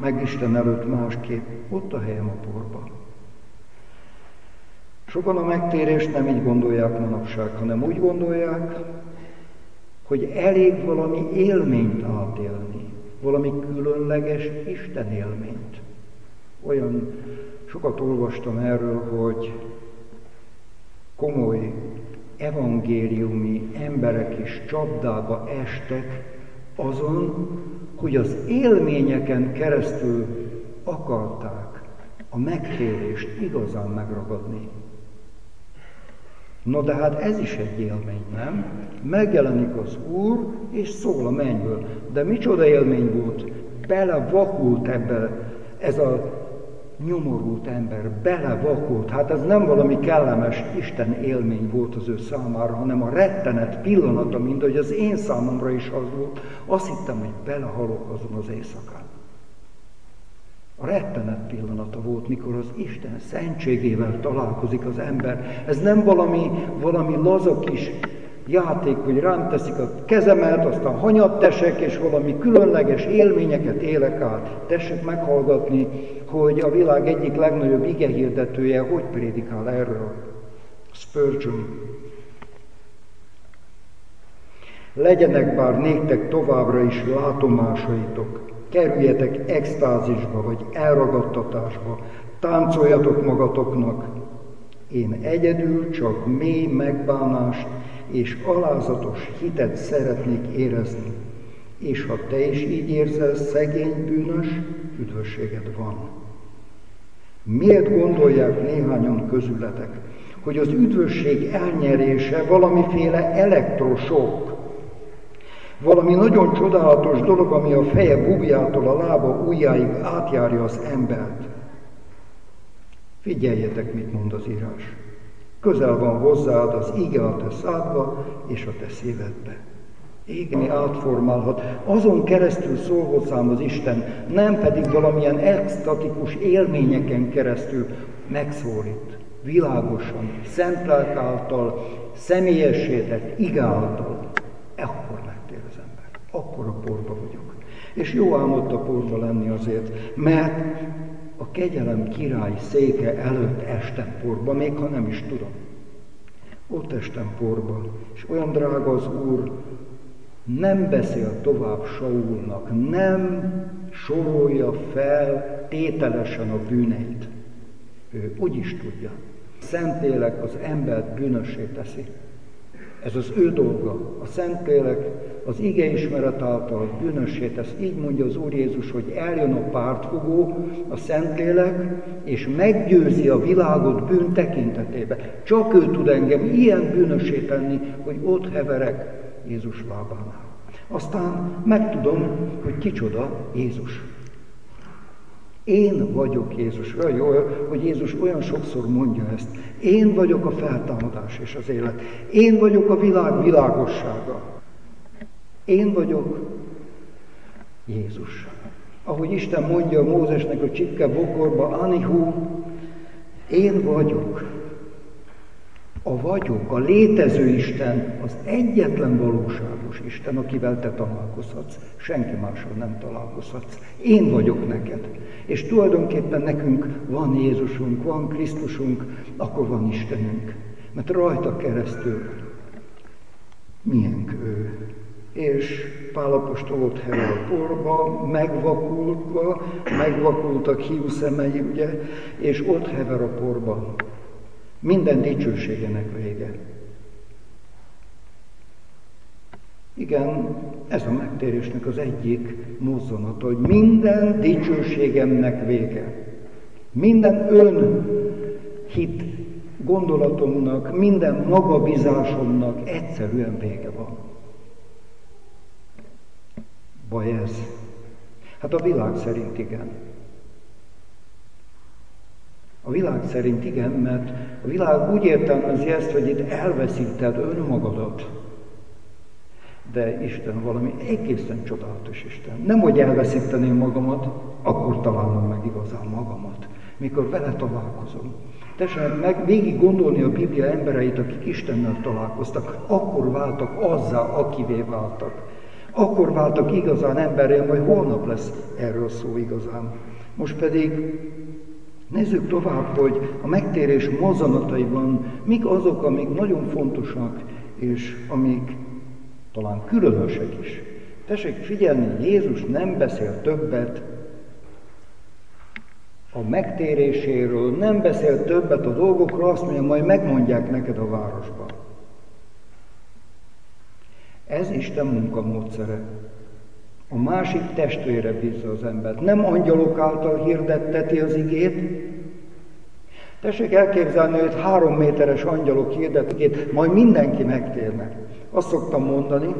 meg Isten előtt másképp, ott a helyem a porban. Sokan a megtérést nem így gondolják manapság, hanem úgy gondolják, hogy elég valami élményt átélni, valami különleges Isten élményt. Olyan sokat olvastam erről, hogy komoly evangéliumi emberek is csapdába estek azon, hogy az élményeken keresztül akarták a megtérést igazán megragadni. No de hát ez is egy élmény, nem? Megjelenik az Úr, és szól a mennyből. De micsoda élmény volt? Belevakult ebbe ez a nyomorult ember, belevakult. Hát ez nem valami kellemes Isten élmény volt az ő számára, hanem a rettenet pillanata, mint hogy az én számomra is az volt. Azt hittem, hogy belehalok azon az éjszakán. A rettenet pillanata volt, mikor az Isten szentségével találkozik az ember. Ez nem valami, valami laza kis játék, hogy rám teszik a kezemet, aztán hanyat tesek, és valami különleges élményeket élek át. Tessék meghallgatni, hogy a világ egyik legnagyobb igehirdetője hogy prédikál erről. Spurgeon. Legyenek bár néktek továbbra is látomásaitok, kerüljetek extázisba, vagy elragadtatásba, táncoljatok magatoknak. Én egyedül csak mély megbánást és alázatos hitet szeretnék érezni, és ha te is így érzel, szegény bűnös, üdvösséged van. Miért gondolják néhányan közületek, hogy az üdvösség elnyerése valamiféle elektrosok, valami nagyon csodálatos dolog, ami a feje bubjától a lába ujjáig átjárja az embert. Figyeljetek, mit mond az írás. Közel van hozzád az ige a te szádba és a te szívedbe. Égni átformálhat. Azon keresztül szól hozzám az Isten, nem pedig valamilyen extatikus élményeken keresztül megszólít. Világosan, szent által, személyessétett, igáltal. Ekkor akkor a porba vagyok. És jó álmodta porba lenni azért, mert a kegyelem király széke előtt estem porba, még ha nem is tudom. Ott estem porba, és olyan drága az Úr, nem beszél tovább Saulnak, nem sorolja fel tételesen a bűneit. Ő úgy is tudja. Szentlélek az embert bűnössé teszi. Ez az ő dolga. A Szentlélek az ige ismeret által bűnössé tesz. Így mondja az Úr Jézus, hogy eljön a pártfogó, a Szentlélek, és meggyőzi a világot bűn tekintetébe. Csak ő tud engem ilyen bűnössé tenni, hogy ott heverek Jézus lábánál. Aztán megtudom, hogy kicsoda Jézus. Én vagyok Jézus. Olyan jó, hogy Jézus olyan sokszor mondja ezt. Én vagyok a feltámadás és az élet. Én vagyok a világ világossága. Én vagyok Jézus. Ahogy Isten mondja Mózesnek a csipke bokorba, Anihu, én vagyok. A vagyok, a létező Isten az egyetlen valóságos Isten, akivel te találkozhatsz. Senki mással nem találkozhatsz. Én vagyok neked. És tulajdonképpen nekünk van Jézusunk, van Krisztusunk, akkor van Istenünk. Mert rajta keresztül milyen ő. És Pálapostól ott hever a porba, megvakultva, megvakultak hiú szemei, ugye, és ott hever a porba. Minden dicsőségenek vége. Igen, ez a megtérésnek az egyik mozzanata, hogy minden dicsőségemnek vége. Minden ön hit gondolatomnak, minden magabizásomnak egyszerűen vége van. Baj ez? Hát a világ szerint igen. A világ szerint igen, mert a világ úgy értelmezi ezt, hogy itt elveszíted önmagadat. De Isten valami egészen csodálatos Isten. Nem, hogy elveszíteném magamat, akkor találom meg igazán magamat, mikor vele találkozom. Tessék meg végig gondolni a Biblia embereit, akik Istennel találkoztak, akkor váltak azzá, akivé váltak. Akkor váltak igazán emberré, majd holnap lesz erről szó igazán. Most pedig Nézzük tovább, hogy a megtérés mozzanataiban mik azok, amik nagyon fontosak, és amik talán különösek is. Tessék figyelni, Jézus nem beszél többet a megtéréséről, nem beszél többet a dolgokról, azt mondja, majd megmondják neked a városban. Ez Isten munkamódszere. A másik testvére bízza az embert. Nem angyalok által hirdetteti az igét. Tessék elképzelni, hogy három méteres angyalok hirdetik, majd mindenki megtérnek. Azt szoktam mondani,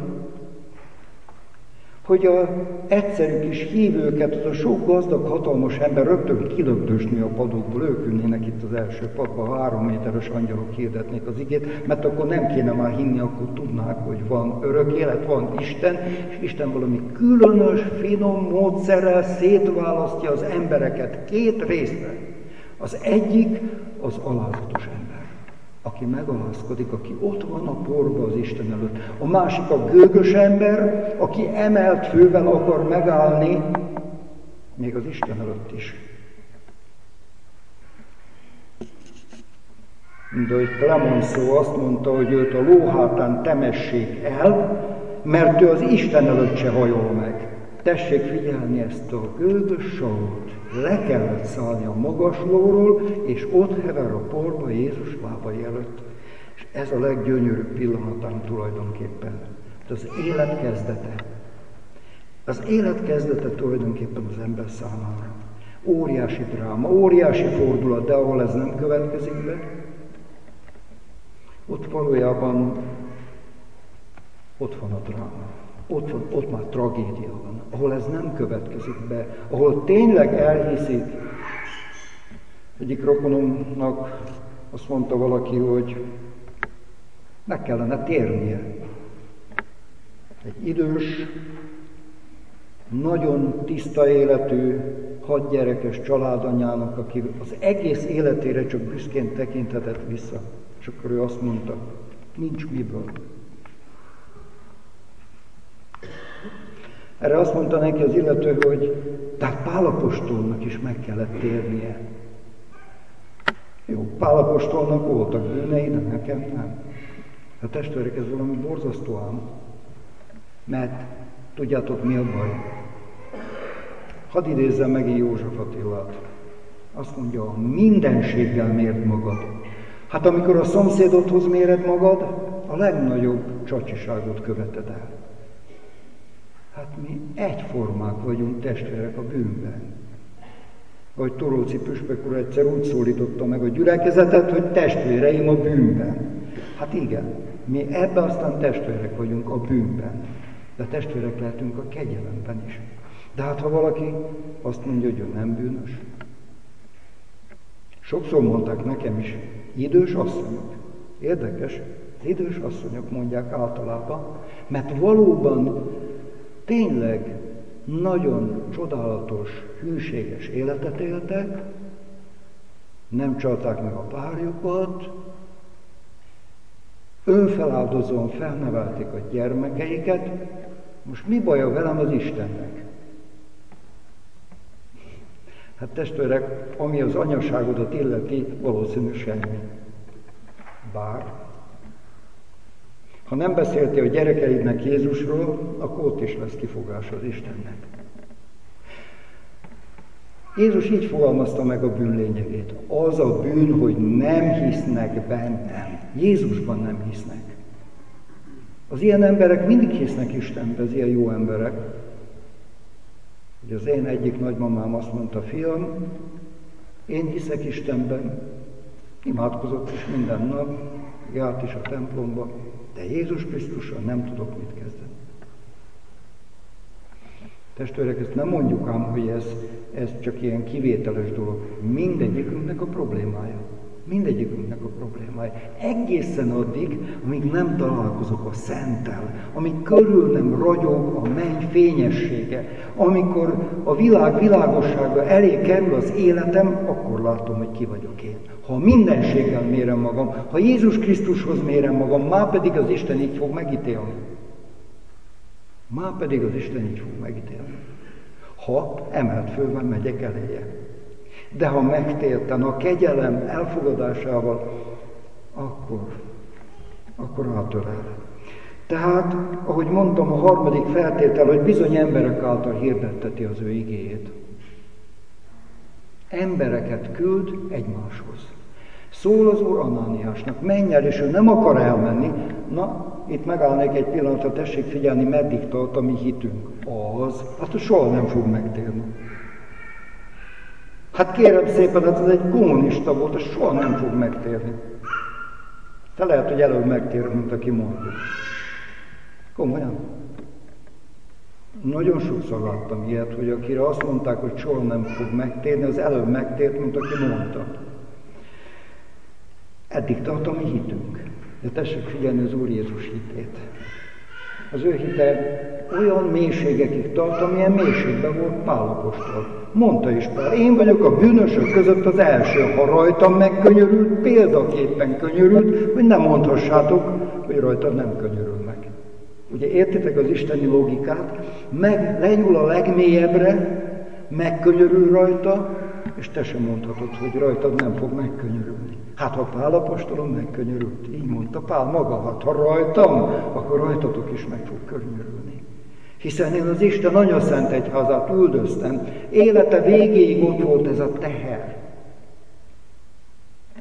hogy a egyszerű kis hívőket, az a sok gazdag, hatalmas ember rögtön kilögdösni a padokból, ők ülnének itt az első padban, három méteres angyalok hirdetnék az igét, mert akkor nem kéne már hinni, akkor tudnák, hogy van örök élet, van Isten, és Isten valami különös, finom módszerrel szétválasztja az embereket két részre. Az egyik az alázatos ember aki megalázkodik, aki ott van a porba az Isten előtt. A másik a gőgös ember, aki emelt fővel akar megállni, még az Isten előtt is. De hogy Clemenceau azt mondta, hogy őt a lóhátán temessék el, mert ő az Isten előtt se hajol meg. Tessék figyelni ezt a gőgös Sault. Le kellett szállni a magaslóról, és ott hever a porba Jézus lábai előtt. És ez a leggyönyörűbb pillanatán tulajdonképpen. Az élet kezdete. Az élet kezdete tulajdonképpen az ember számára. Óriási dráma, óriási fordulat, de ahol ez nem következik be, ott valójában ott van a dráma ott, van, ott már tragédia van, ahol ez nem következik be, ahol tényleg elhiszik. Egyik rokonomnak azt mondta valaki, hogy meg kellene térnie. Egy idős, nagyon tiszta életű, hat családanyának, aki az egész életére csak büszkén tekinthetett vissza. És akkor ő azt mondta, nincs miből. Erre azt mondta neki az illető, hogy tehát Pálapostolnak is meg kellett térnie. Jó, Pálapostolnak voltak bűnei, de nekem nem. A testvérek, ez valami borzasztó ám. Mert tudjátok mi a baj? Hadd idézzem meg József Attilát. Azt mondja, mindenséggel mérd magad. Hát amikor a szomszédodhoz méred magad, a legnagyobb csacsiságot követed el. Hát mi egyformák vagyunk testvérek a bűnben. Vagy Toróci Püspök úr egyszer úgy szólította meg a gyülekezetet, hogy testvéreim a bűnben. Hát igen, mi ebben aztán testvérek vagyunk a bűnben. De testvérek lehetünk a kegyelemben is. De hát ha valaki azt mondja, hogy ő nem bűnös, sokszor mondták nekem is, idős asszonyok. Érdekes, idős asszonyok mondják általában, mert valóban tényleg nagyon csodálatos, hűséges életet éltek, nem csalták meg a párjukat, önfeláldozóan felnevelték a gyermekeiket, most mi baja velem az Istennek? Hát testvérek, ami az anyaságodat illeti, valószínű semmi. Bár, ha nem beszéltél a gyerekeidnek Jézusról, akkor ott is lesz kifogás az Istennek. Jézus így fogalmazta meg a bűn lényegét. Az a bűn, hogy nem hisznek bennem. Jézusban nem hisznek. Az ilyen emberek mindig hisznek Istenbe, az ilyen jó emberek. Ugye az én egyik nagymamám azt mondta, fiam, én hiszek Istenben, imádkozott is minden nap, járt is a templomba, de Jézus Krisztussal nem tudok mit kezdeni. Testvérek, ezt nem mondjuk ám, hogy ez, ez csak ilyen kivételes dolog. Mindegyikünknek a problémája. Mindegyikünknek a problémája. Egészen addig, amíg nem találkozok a Szentel, amíg körül nem ragyog a menny fényessége, amikor a világ világossága elé kerül az életem, akkor látom, hogy ki vagyok én. Ha mindenséggel mérem magam, ha Jézus Krisztushoz mérem magam, már pedig az Isten így fog megítélni. Már pedig az Isten így fog megítélni. Ha emelt fölben megyek eléje. De ha megtértem a kegyelem elfogadásával, akkor, akkor átölel. Tehát, ahogy mondtam, a harmadik feltétel, hogy bizony emberek által hirdetteti az ő igéjét. Embereket küld egymáshoz. Szól az Úr Anániásnak, menj el, és ő nem akar elmenni. Na, itt megállnék egy pillanatra, tessék figyelni, meddig tart a mi hitünk. Az, hát soha nem fog megtérni. Hát kérem szépen, hát ez egy kommunista volt, és soha nem fog megtérni. Te lehet, hogy előbb megtér, mint aki mondja. Komolyan. Nagyon sokszor láttam ilyet, hogy akire azt mondták, hogy soha nem fog megtérni, az előbb megtért, mint aki mondta. Eddig tart a mi hitünk. De tessék figyelni az Úr Jézus hitét. Az ő hite olyan mélységekig tart, amilyen mélységben volt Pálapostól. Mondta is Pál, én vagyok a bűnösök között az első, ha rajtam megkönyörült, példaképpen könyörült, hogy nem mondhassátok, hogy rajta nem könyörül meg. Ugye értitek az isteni logikát? Meg lenyúl a legmélyebbre, megkönyörül rajta, és te sem mondhatod, hogy rajtad nem fog megkönyörülni. Hát ha Pál apostolom megkönyörült, így mondta Pál maga, hát ha rajtam, akkor rajtatok is meg fog könyörülni. Hiszen én az Isten Anya Szent Egyházát üldöztem, élete végéig ott volt ez a teher.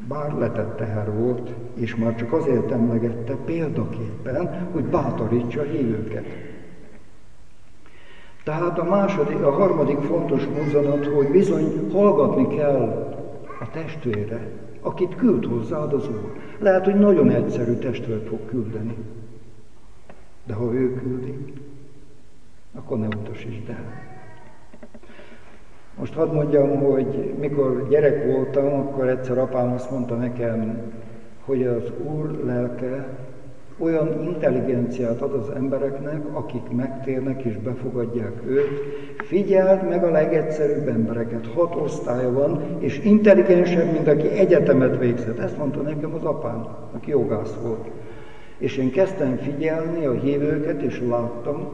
Bár letett teher volt, és már csak azért emlegette példaképpen, hogy bátorítsa a hívőket. Tehát a második, a harmadik fontos mozzanat, hogy bizony hallgatni kell a testvére, akit küld hozzád az Úr. Lehet, hogy nagyon egyszerű testvért fog küldeni. De ha ő küldi, akkor ne utasítsd el. Most hadd mondjam, hogy mikor gyerek voltam, akkor egyszer apám azt mondta nekem, hogy az Úr lelke olyan intelligenciát ad az embereknek, akik megtérnek és befogadják őt. Figyeld meg a legegyszerűbb embereket, hat osztálya van, és intelligensebb, mint aki egyetemet végzett. Ezt mondta nekem az apám, aki jogász volt. És én kezdtem figyelni a hívőket, és láttam,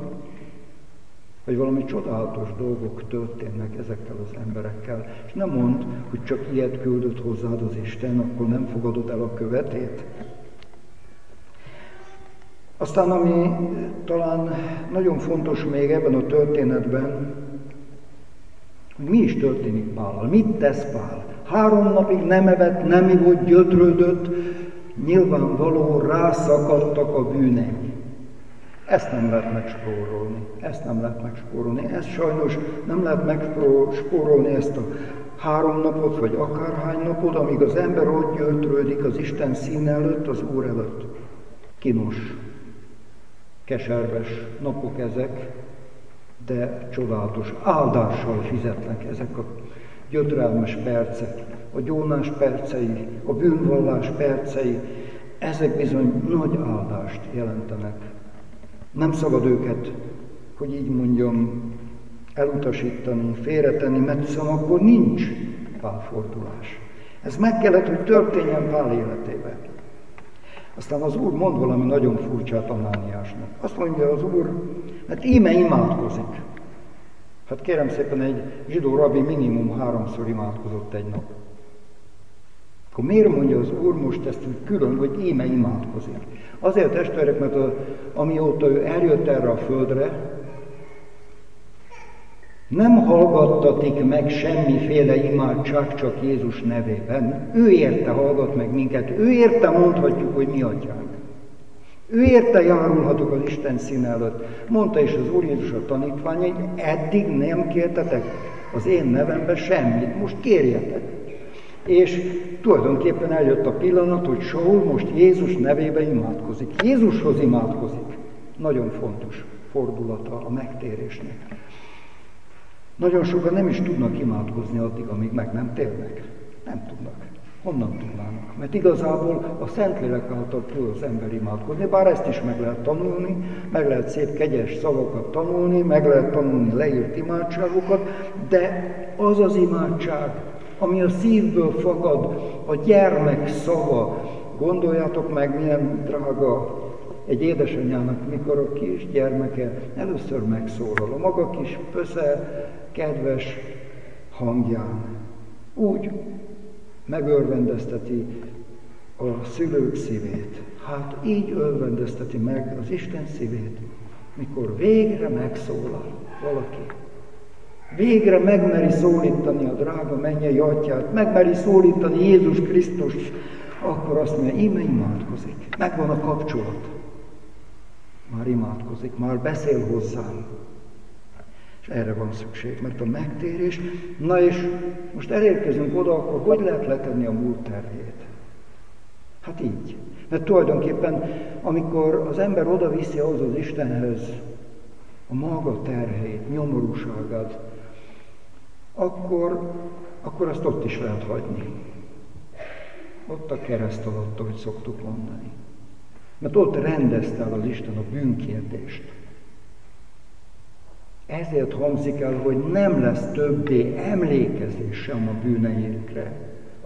hogy valami csodálatos dolgok történnek ezekkel az emberekkel. És nem mond, hogy csak ilyet küldött hozzád az Isten, akkor nem fogadod el a követét. Aztán, ami talán nagyon fontos még ebben a történetben, Mi is történik Pállal? Mit tesz Pál? Három napig nem evett, nem ivott, gyötrődött, nyilvánvaló rászakadtak a bűnei. Ezt nem lehet megspórolni, ezt nem lehet megspórolni, ezt sajnos nem lehet megspórolni ezt a három napot, vagy akárhány napot, amíg az ember ott gyötrődik az Isten színe előtt, az Úr előtt. Kinos, keserves napok ezek, de csodálatos áldással fizetnek ezek a gyötrelmes percek, a gyónás percei, a bűnvallás percei, ezek bizony nagy áldást jelentenek. Nem szabad őket, hogy így mondjam, elutasítani, félretenni, mert hiszen akkor nincs pálfordulás. Ez meg kellett, hogy történjen Pál életében. Aztán az Úr mond valami nagyon furcsát Anániásnak. Azt mondja az Úr, mert íme imádkozik. Hát kérem szépen, egy zsidó rabbi minimum háromszor imádkozott egy nap. Akkor miért mondja az Úr most ezt úgy külön, hogy íme imádkozik? Azért testvérek, mert a, amióta ő eljött erre a földre, nem hallgattatik meg semmiféle imádság csak Jézus nevében. Ő érte hallgat meg minket, ő érte mondhatjuk, hogy mi adják. Ő érte járulhatok az Isten szín előtt. Mondta is az Úr Jézus a tanítványai, eddig nem kértetek az én nevemben semmit, most kérjetek. És tulajdonképpen eljött a pillanat, hogy Saul most Jézus nevébe imádkozik. Jézushoz imádkozik. Nagyon fontos fordulata a megtérésnek. Nagyon sokan nem is tudnak imádkozni addig, amíg meg nem térnek. Nem tudnak. Honnan tudnának? Mert igazából a Szentlélek által tud az ember imádkozni, bár ezt is meg lehet tanulni, meg lehet szép kegyes szavakat tanulni, meg lehet tanulni leírt imádságokat, de az az imádság, ami a szívből fakad, a gyermek szava, gondoljátok meg, milyen drága egy édesanyának, mikor a kis gyermeke először megszólal, a maga kis pösze, kedves hangján. Úgy megörvendezteti a szülők szívét. Hát így örvendezteti meg az Isten szívét, mikor végre megszólal valaki. Végre megmeri szólítani a drága mennyei atyát, megmeri szólítani Jézus Krisztus, akkor azt mondja, íme imádkozik. Megvan a kapcsolat. Már imádkozik, már beszél hozzám. És erre van szükség, mert a megtérés, na és most elérkezünk oda, akkor hogy lehet letenni a múlt terhét? Hát így. Mert tulajdonképpen, amikor az ember oda viszi ahhoz az Istenhez a maga terheit, nyomorúságát, akkor, akkor azt ott is lehet hagyni. Ott a kereszt alatt, ahogy szoktuk mondani. Mert ott rendezte el az Isten a bűnkérdést. Ezért hangzik el, hogy nem lesz többé emlékezés sem a bűneinkre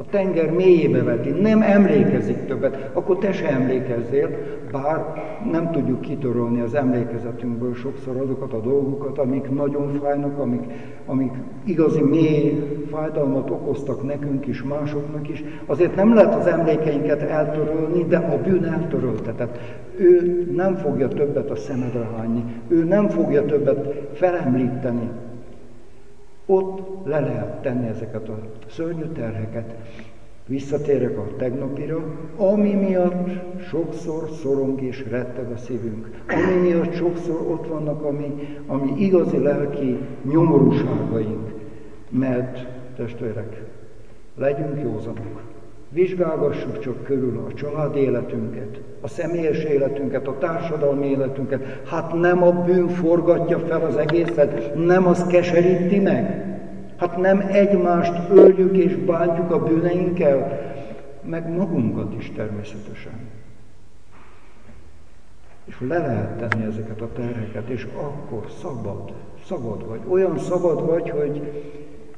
a tenger mélyébe veti, nem emlékezik többet, akkor te se emlékezzél, bár nem tudjuk kitörölni az emlékezetünkből sokszor azokat a dolgokat, amik nagyon fájnak, amik, amik igazi mély fájdalmat okoztak nekünk is, másoknak is. Azért nem lehet az emlékeinket eltörölni, de a bűn eltörölte. Tehát ő nem fogja többet a szemedre hányni, ő nem fogja többet felemlíteni ott le lehet tenni ezeket a szörnyű terheket. Visszatérek a tegnapira, ami miatt sokszor szorong és retteg a szívünk. Ami miatt sokszor ott vannak, ami, ami igazi lelki nyomorúságaink. Mert, testvérek, legyünk józanok. Vizsgálgassuk csak körül a család életünket, a személyes életünket, a társadalmi életünket. Hát nem a bűn forgatja fel az egészet, nem az keseríti meg. Hát nem egymást öljük és bántjuk a bűneinkkel, meg magunkat is természetesen. És le lehet tenni ezeket a terheket, és akkor szabad, szabad vagy. Olyan szabad vagy, hogy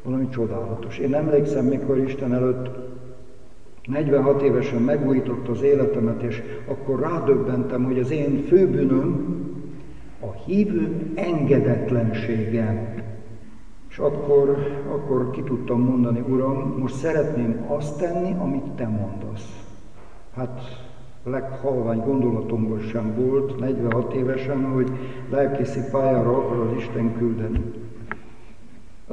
valami csodálatos. Én emlékszem, mikor Isten előtt 46 évesen megújított az életemet, és akkor rádöbbentem, hogy az én főbűnöm a hívő engedetlenségem. És akkor, akkor ki tudtam mondani, Uram, most szeretném azt tenni, amit Te mondasz. Hát leghalvány gondolatomból sem volt, 46 évesen, hogy lelkészi pályára akar az Isten küldeni.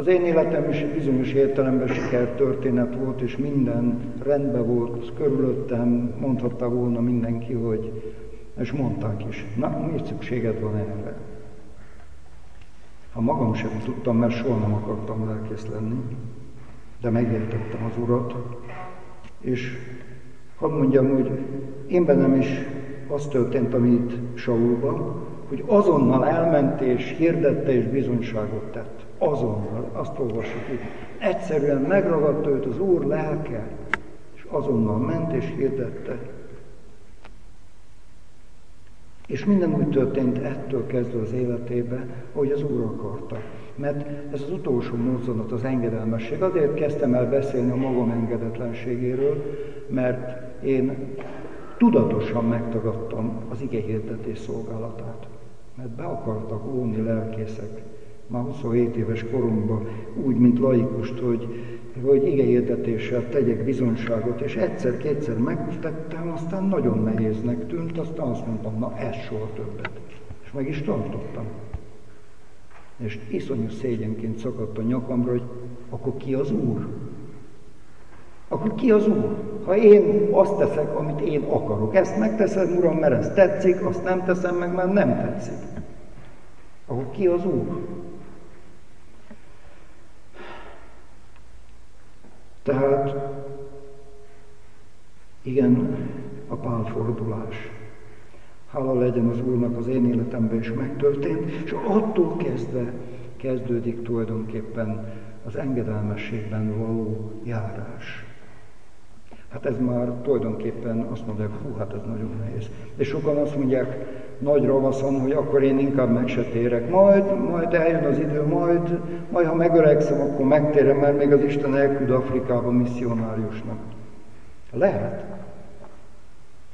Az én életem is bizonyos értelemben sikertörténet volt, és minden rendben volt körülöttem, mondhatta volna mindenki, hogy, és mondták is, na, miért szükséged van erre? Ha magam sem tudtam, mert soha nem akartam lelkész lenni, de megértettem az Urat, és hadd mondjam, hogy én bennem is az történt, amit Saulban, hogy azonnal elment és hirdette és bizonyságot tett. Azonnal, azt olvasjuk itt. Egyszerűen megragadta őt az Úr lelke, és azonnal ment és hirdette. És minden úgy történt ettől kezdve az életébe, hogy az Úr akarta. Mert ez az utolsó mozzanat, az engedelmesség. Azért kezdtem el beszélni a magam engedetlenségéről, mert én tudatosan megtagadtam az igehirdetés szolgálatát. Mert be akartak óvni lelkészek már 27 éves koromban, úgy, mint laikust, hogy, hogy igehirdetéssel tegyek bizonságot, és egyszer-kétszer megtettem, aztán nagyon nehéznek tűnt, aztán azt mondtam, na ez soha többet. És meg is tartottam. És iszonyú szégyenként szakadt a nyakamra, hogy akkor ki az Úr? Akkor ki az Úr? Ha én azt teszek, amit én akarok, ezt megteszem, Uram, mert ez tetszik, azt nem teszem meg, mert nem tetszik. Akkor ki az Úr? Tehát, igen, a pálfordulás. Hála legyen az Úrnak az én életemben is megtörtént, és attól kezdve kezdődik tulajdonképpen az engedelmességben való járás. Hát ez már tulajdonképpen azt mondják, hú, hát ez nagyon nehéz. És sokan azt mondják nagy ravaszon, hogy akkor én inkább meg se térek. Majd, majd eljön az idő, majd, majd ha megöregszem, akkor megtérem, mert még az Isten elküld Afrikába misszionáriusnak. Lehet.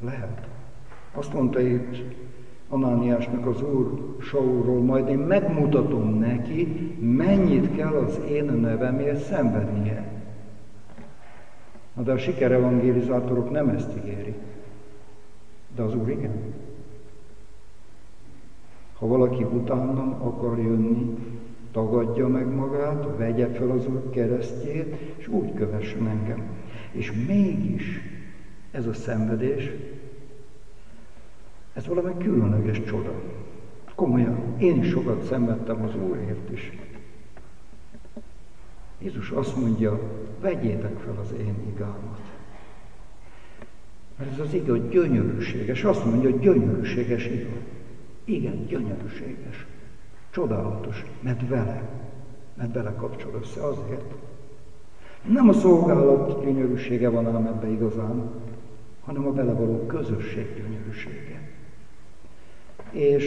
Lehet. Azt mondta itt Anániásnak az Úr Saulról, majd én megmutatom neki, mennyit kell az én nevemért szenvednie. Na de a sikerevangelizátorok nem ezt ígéri. De az Úr igen. Ha valaki utánam akar jönni, tagadja meg magát, vegye fel az Úr keresztjét, és úgy kövessen engem. És mégis ez a szenvedés, ez valami különleges csoda. Komolyan, én is sokat szenvedtem az Úrért is. Jézus azt mondja, vegyétek fel az én igámat. Mert ez az iga gyönyörűséges. Azt mondja, hogy gyönyörűséges iga. Igen, gyönyörűséges. Csodálatos, mert vele, mert vele kapcsol össze azért. Nem a szolgálat gyönyörűsége van ám ebbe igazán, hanem a vele való közösség gyönyörűsége. És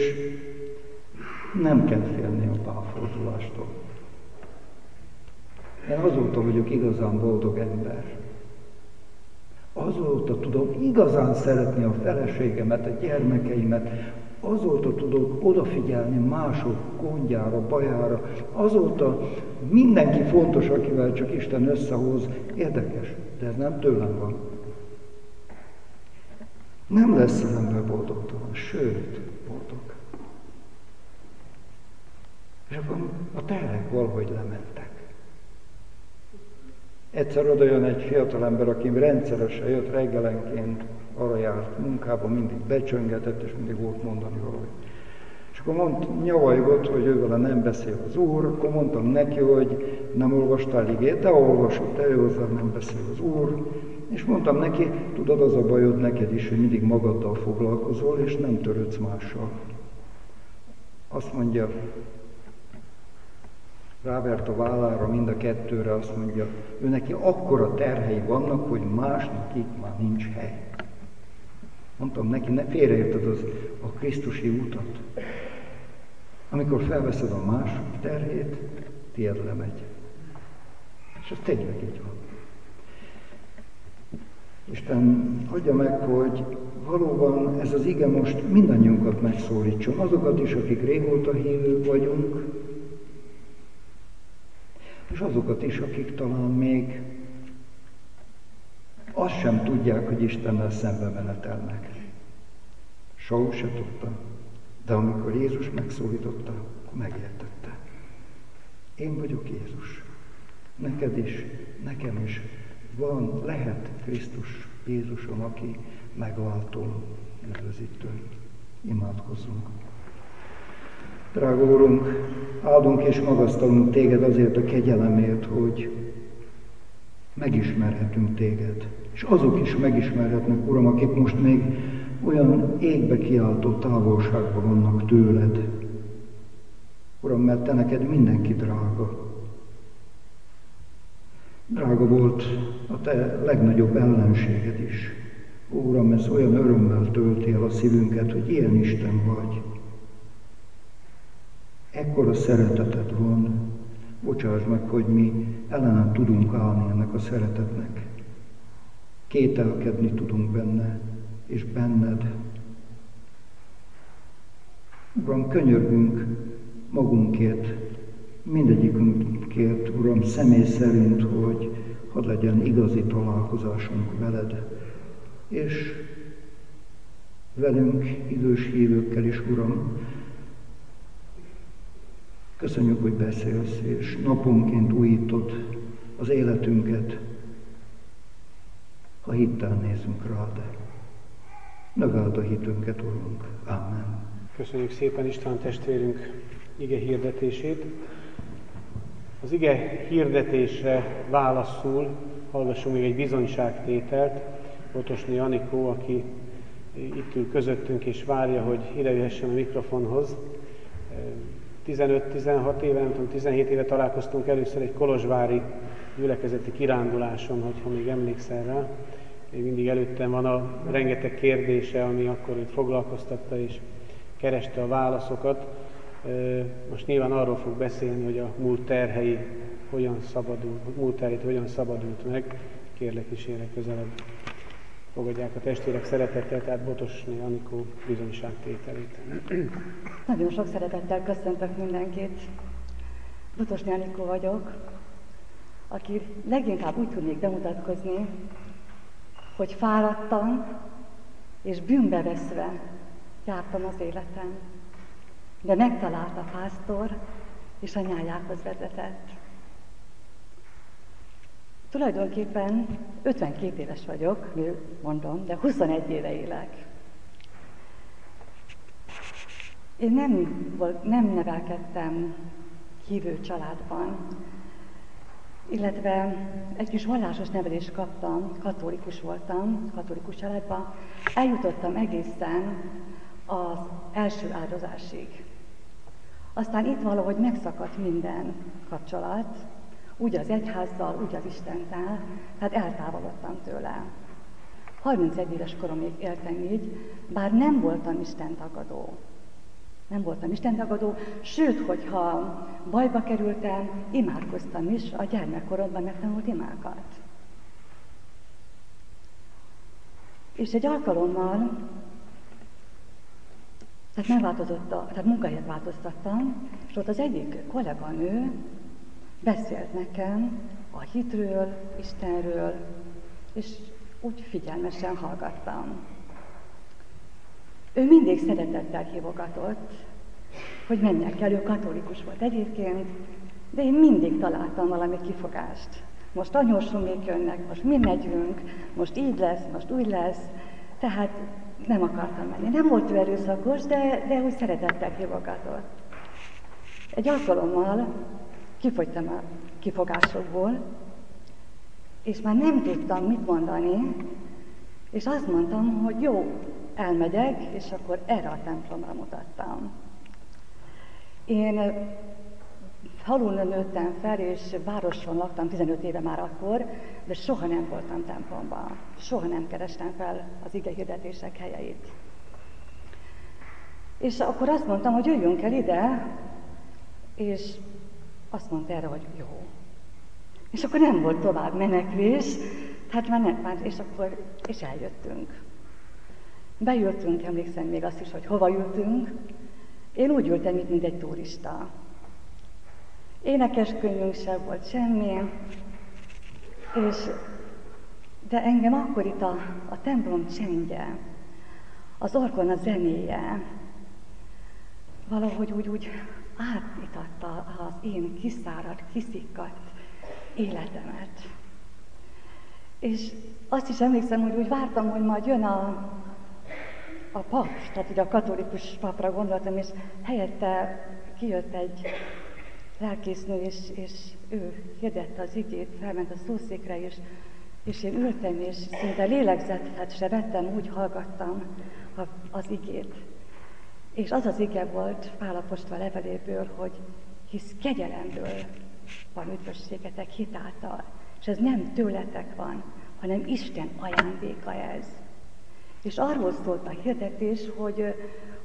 nem kell félni a pálfordulástól. Én azóta vagyok igazán boldog ember. Azóta tudom igazán szeretni a feleségemet, a gyermekeimet, azóta tudok odafigyelni mások gondjára, bajára, azóta mindenki fontos, akivel csak Isten összehoz. Érdekes, de ez nem tőlem van. Nem lesz az ember boldogtalan, sőt, boldog. És akkor a terhek valahogy lementek. Egyszer oda jön egy fiatalember, aki rendszeresen jött reggelenként, arra járt munkába, mindig becsöngetett, és mindig volt mondani valahogy. És akkor mond, nyavajgott, hogy ő vele nem beszél az Úr, akkor mondtam neki, hogy nem olvastál igét, de olvasott, te hozzá nem beszél az Úr, és mondtam neki, tudod, az a bajod neked is, hogy mindig magaddal foglalkozol, és nem törődsz mással. Azt mondja, rávert a vállára mind a kettőre, azt mondja, ő neki akkora terhei vannak, hogy másnak itt már nincs hely. Mondtam neki, ne félreérted az a Krisztusi utat. Amikor felveszed a mások terhét, tiéd lemegy. És ez tényleg így van. Isten adja meg, hogy valóban ez az ige most mindannyiunkat megszólítson, azokat is, akik régóta hívők vagyunk, és azokat is, akik talán még azt sem tudják, hogy Istennel szembe menetelnek. Saul se tudta, de amikor Jézus megszólította, akkor megértette. Én vagyok Jézus. Neked is, nekem is van, lehet Krisztus Jézusom, aki megváltom, üdvözítőm. Imádkozzunk. Drága Úrunk, áldunk és magasztalunk Téged azért a kegyelemért, hogy megismerhetünk Téged. És azok is megismerhetnek, Uram, akik most még olyan égbe kiáltó távolságban vannak tőled. Uram, mert Te neked mindenki drága. Drága volt a Te legnagyobb ellenséged is. Uram, ez olyan örömmel tölti el a szívünket, hogy ilyen Isten vagy. Ekkora szereteted van, bocsáss meg, hogy mi ellenen tudunk állni ennek a szeretetnek. Kételkedni tudunk benne, és benned. Uram, könyörgünk magunkért, mindegyikünkért, Uram, személy szerint, hogy hadd legyen igazi találkozásunk veled, és velünk, idős hívőkkel is, Uram, Köszönjük, hogy beszélsz, és naponként újítod az életünket, ha hittel nézünk rád. Növeld a hitünket, Urunk. Amen. Köszönjük szépen István testvérünk ige hirdetését. Az ige hirdetésre válaszul hallgassunk még egy bizonyságtételt. Botosni Anikó, aki itt ül közöttünk és várja, hogy idejöhessen a mikrofonhoz. 15-16 éve, nem tudom, 17 éve találkoztunk először egy kolozsvári gyülekezeti kiránduláson, hogyha még emlékszel rá. Még mindig előttem van a rengeteg kérdése, ami akkor őt foglalkoztatta, és kereste a válaszokat. Most nyilván arról fog beszélni, hogy a múlt terhei hogyan szabadult, múlt terheit hogyan szabadult meg. Kérlek kísérlek közelebb fogadják a testvérek szeretettel, tehát Botosné Anikó bizonyságtételét. Nagyon sok szeretettel köszöntök mindenkit. Botosné Anikó vagyok, aki leginkább úgy tudnék bemutatkozni, hogy fáradtam és bűnbe veszve jártam az életem. De megtalált a pásztor, és a nyájához vezetett. Tulajdonképpen 52 éves vagyok, mondom, de 21 éve élek. Én nem, nem nevelkedtem hívő családban, illetve egy kis vallásos nevelést kaptam, katolikus voltam, katolikus családban, eljutottam egészen az első áldozásig. Aztán itt valahogy megszakadt minden kapcsolat, úgy az egyházzal, úgy az Istennel, tehát eltávolodtam tőle. 31 éves koromig éltem így, bár nem voltam Isten tagadó. Nem voltam Isten tagadó, sőt, hogyha bajba kerültem, imádkoztam is a gyermekkorodban megtanult imákat. És egy alkalommal, tehát megváltozott, a, tehát munkahelyet változtattam, és ott az egyik kolléganő Beszélt nekem a hitről, Istenről, és úgy figyelmesen hallgattam. Ő mindig szeretettel hívogatott, hogy menjek el, ő katolikus volt egyébként, de én mindig találtam valami kifogást. Most anyósumék jönnek, most mi megyünk, most így lesz, most úgy lesz, tehát nem akartam menni. Nem volt ő erőszakos, de, de úgy szeretettel hívogatott. Egy alkalommal kifogytam a kifogásokból, és már nem tudtam mit mondani, és azt mondtam, hogy jó, elmegyek, és akkor erre a templomra mutattam. Én falun nőttem fel, és városon laktam 15 éve már akkor, de soha nem voltam templomban. Soha nem kerestem fel az ige hirdetések helyeit. És akkor azt mondtam, hogy jöjjünk el ide, és azt mondta erre, hogy jó. És akkor nem volt tovább menekvés, tehát már nem, már, és akkor, és eljöttünk. Beültünk, emlékszem még azt is, hogy hova ültünk. Én úgy ültem itt, mint egy turista. Énekeskönyvünk sem volt semmi, és de engem akkor itt a, a templom csendje, az orgona zenéje, valahogy úgy, úgy átitatta az én kiszáradt, kiszikkadt életemet. És azt is emlékszem, hogy úgy vártam, hogy majd jön a, a pap, tehát ugye a katolikus papra gondoltam, és helyette kijött egy lelkésznő, és, és ő hirdette az igét, felment a szószékre, és, és én ültem, és szinte lélegzetet se vettem, úgy hallgattam az igét. És az az ige volt Pálapostva leveléből, hogy hisz kegyelemből van üdvösségetek hitáltal. És ez nem tőletek van, hanem Isten ajándéka ez. És arról szólt a hirdetés, hogy,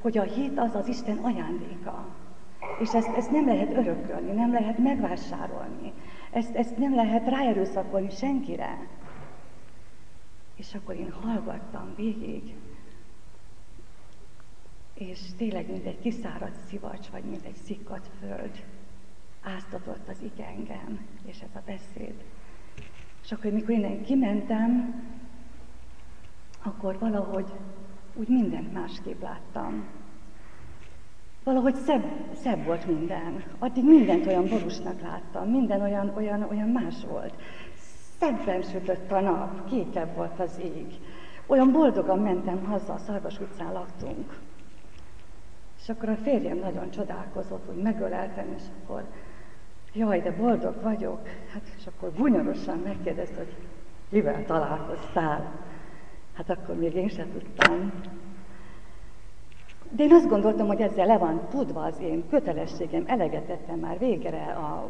hogy a hit az az Isten ajándéka. És ezt, ezt nem lehet örökölni, nem lehet megvásárolni. Ezt, ezt nem lehet ráerőszakolni senkire. És akkor én hallgattam végig, és tényleg, mint egy kiszáradt szivacs, vagy mint egy szikkat föld, áztatott az ige és ez a beszéd. És akkor, mikor innen kimentem, akkor valahogy úgy mindent másképp láttam. Valahogy szebb, szebb volt minden. Addig mindent olyan borúsnak láttam, minden olyan, olyan, olyan más volt. Szebben sütött a nap, kékebb volt az ég. Olyan boldogan mentem haza, a Szarvas utcán laktunk. És akkor a férjem nagyon csodálkozott, hogy megöleltem, és akkor jaj, de boldog vagyok. Hát, és akkor bunyorosan megkérdezte, hogy kivel találkoztál. Hát akkor még én sem tudtam. De én azt gondoltam, hogy ezzel le van tudva az én kötelességem, elegetettem már végre a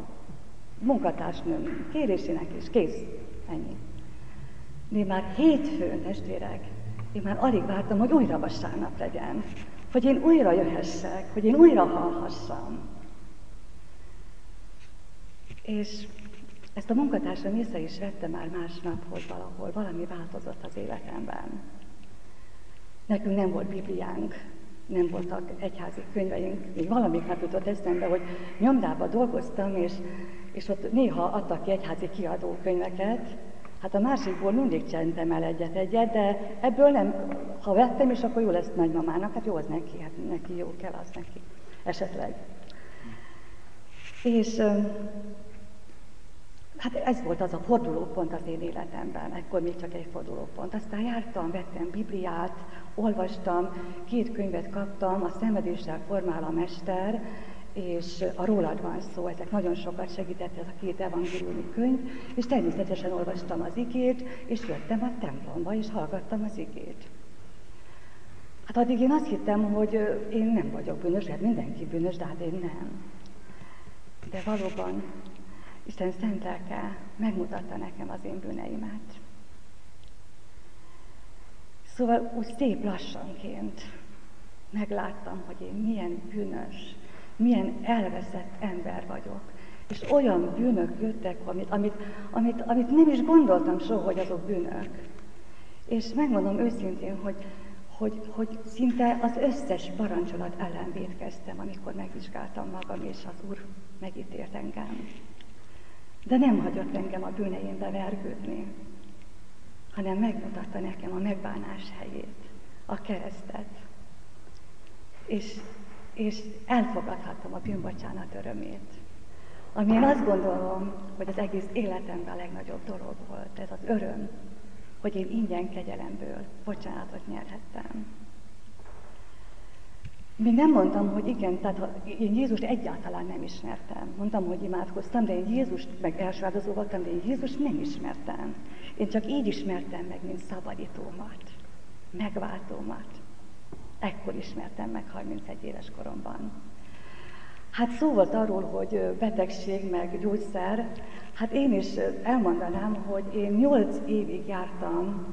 munkatársnőm kérésének, és kész, ennyi. De én már hétfőn, testvérek, én már alig vártam, hogy újra vasárnap legyen, hogy én újra jöhessek, hogy én újra hallhassam. És ezt a munkatársam észre is vette már másnap, hogy valahol valami változott az életemben. Nekünk nem volt Bibliánk, nem voltak egyházi könyveink, még valamik nem jutott eszembe, hogy nyomdába dolgoztam, és, és ott néha adtak ki egyházi kiadókönyveket, Hát a másikból mindig csentem el egyet-egyet, de ebből nem, ha vettem, és akkor jó lesz nagymamának, hát jó az neki, hát neki jó kell az neki, esetleg. És Hát ez volt az a fordulópont az én életemben, ekkor még csak egy fordulópont. Aztán jártam, vettem Bibliát, olvastam, két könyvet kaptam, a Szenvedéssel formál a Mester, és a rólad van szó, ezek nagyon sokat segített ez a két evangéliumi könyv, és természetesen olvastam az igét, és jöttem a templomba, és hallgattam az igét. Hát addig én azt hittem, hogy én nem vagyok bűnös, hát mindenki bűnös, de hát én nem. De valóban Isten szent lelke megmutatta nekem az én bűneimet. Szóval úgy szép lassanként megláttam, hogy én milyen bűnös, milyen elveszett ember vagyok. És olyan bűnök jöttek, amit, amit, amit, amit nem is gondoltam soha, hogy azok bűnök. És megmondom őszintén, hogy, hogy, hogy szinte az összes parancsolat ellen védkeztem, amikor megvizsgáltam magam, és az Úr megítélt engem. De nem hagyott engem a bűneimbe vergődni, hanem megmutatta nekem a megbánás helyét, a keresztet. És, és elfogadhattam a bűnbocsánat örömét. Ami én azt gondolom, hogy az egész életemben a legnagyobb dolog volt, ez az öröm, hogy én ingyen kegyelemből bocsánatot nyerhettem. Még nem mondtam, hogy igen, tehát én Jézust egyáltalán nem ismertem. Mondtam, hogy imádkoztam, de én Jézust, meg elsőáldozó voltam, de én Jézust nem ismertem. Én csak így ismertem meg, mint szabadítómat, megváltómat. Ekkor ismertem meg 31 éves koromban. Hát szó volt arról, hogy betegség meg gyógyszer. Hát én is elmondanám, hogy én 8 évig jártam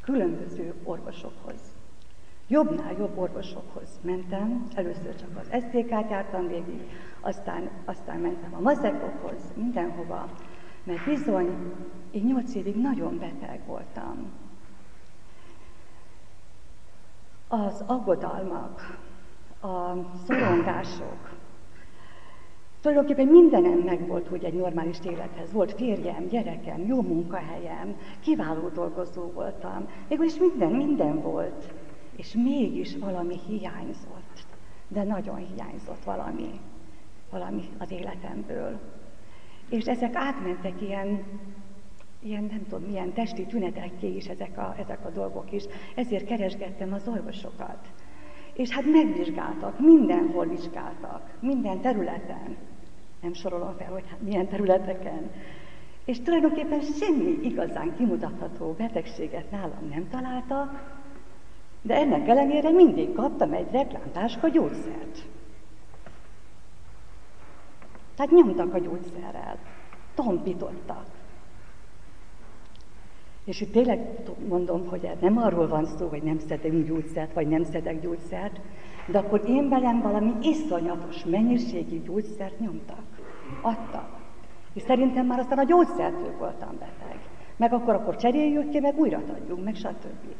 különböző orvosokhoz jobbnál jobb orvosokhoz mentem, először csak az SZTK-t jártam végig, aztán, aztán mentem a mazekokhoz, mindenhova, mert bizony én nyolc évig nagyon beteg voltam. Az aggodalmak, a szorongások, Tulajdonképpen mindenem meg volt hogy egy normális élethez. Volt férjem, gyerekem, jó munkahelyem, kiváló dolgozó voltam. Végül is minden, minden volt és mégis valami hiányzott. de nagyon hiányzott valami, valami az életemből. És ezek átmentek ilyen, ilyen nem tudom, milyen testi tünetekké is ezek a, ezek a dolgok is. Ezért keresgettem az orvosokat. És hát megvizsgáltak, mindenhol vizsgáltak, minden területen. Nem sorolom fel, hogy hát milyen területeken. És tulajdonképpen semmi igazán kimutatható betegséget nálam nem találtak, de ennek ellenére mindig kaptam egy reklámtáska gyógyszert. Tehát nyomtak a gyógyszerrel, tompítottak. És itt tényleg mondom, hogy nem arról van szó, hogy nem szedek gyógyszert, vagy nem szedek gyógyszert, de akkor én velem valami iszonyatos mennyiségű gyógyszert nyomtak, adtak. És szerintem már aztán a gyógyszertől voltam beteg. Meg akkor, akkor cseréljük ki, meg újra adjunk, meg stb.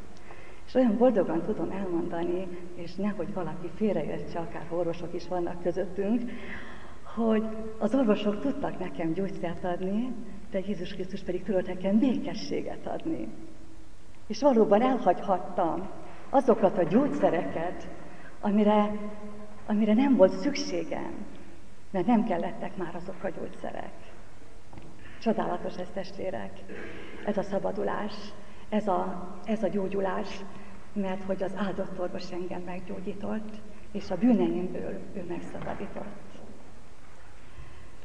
És olyan boldogan tudom elmondani, és nehogy valaki félreértse, akár orvosok is vannak közöttünk, hogy az orvosok tudtak nekem gyógyszert adni, de Jézus Krisztus pedig tudott nekem békességet adni. És valóban elhagyhattam azokat a gyógyszereket, amire, amire nem volt szükségem, mert nem kellettek már azok a gyógyszerek. Csodálatos ez testvérek, ez a szabadulás, ez a, ez a gyógyulás, mert hogy az áldott orvos engem meggyógyított, és a bűneimből ő megszabadított.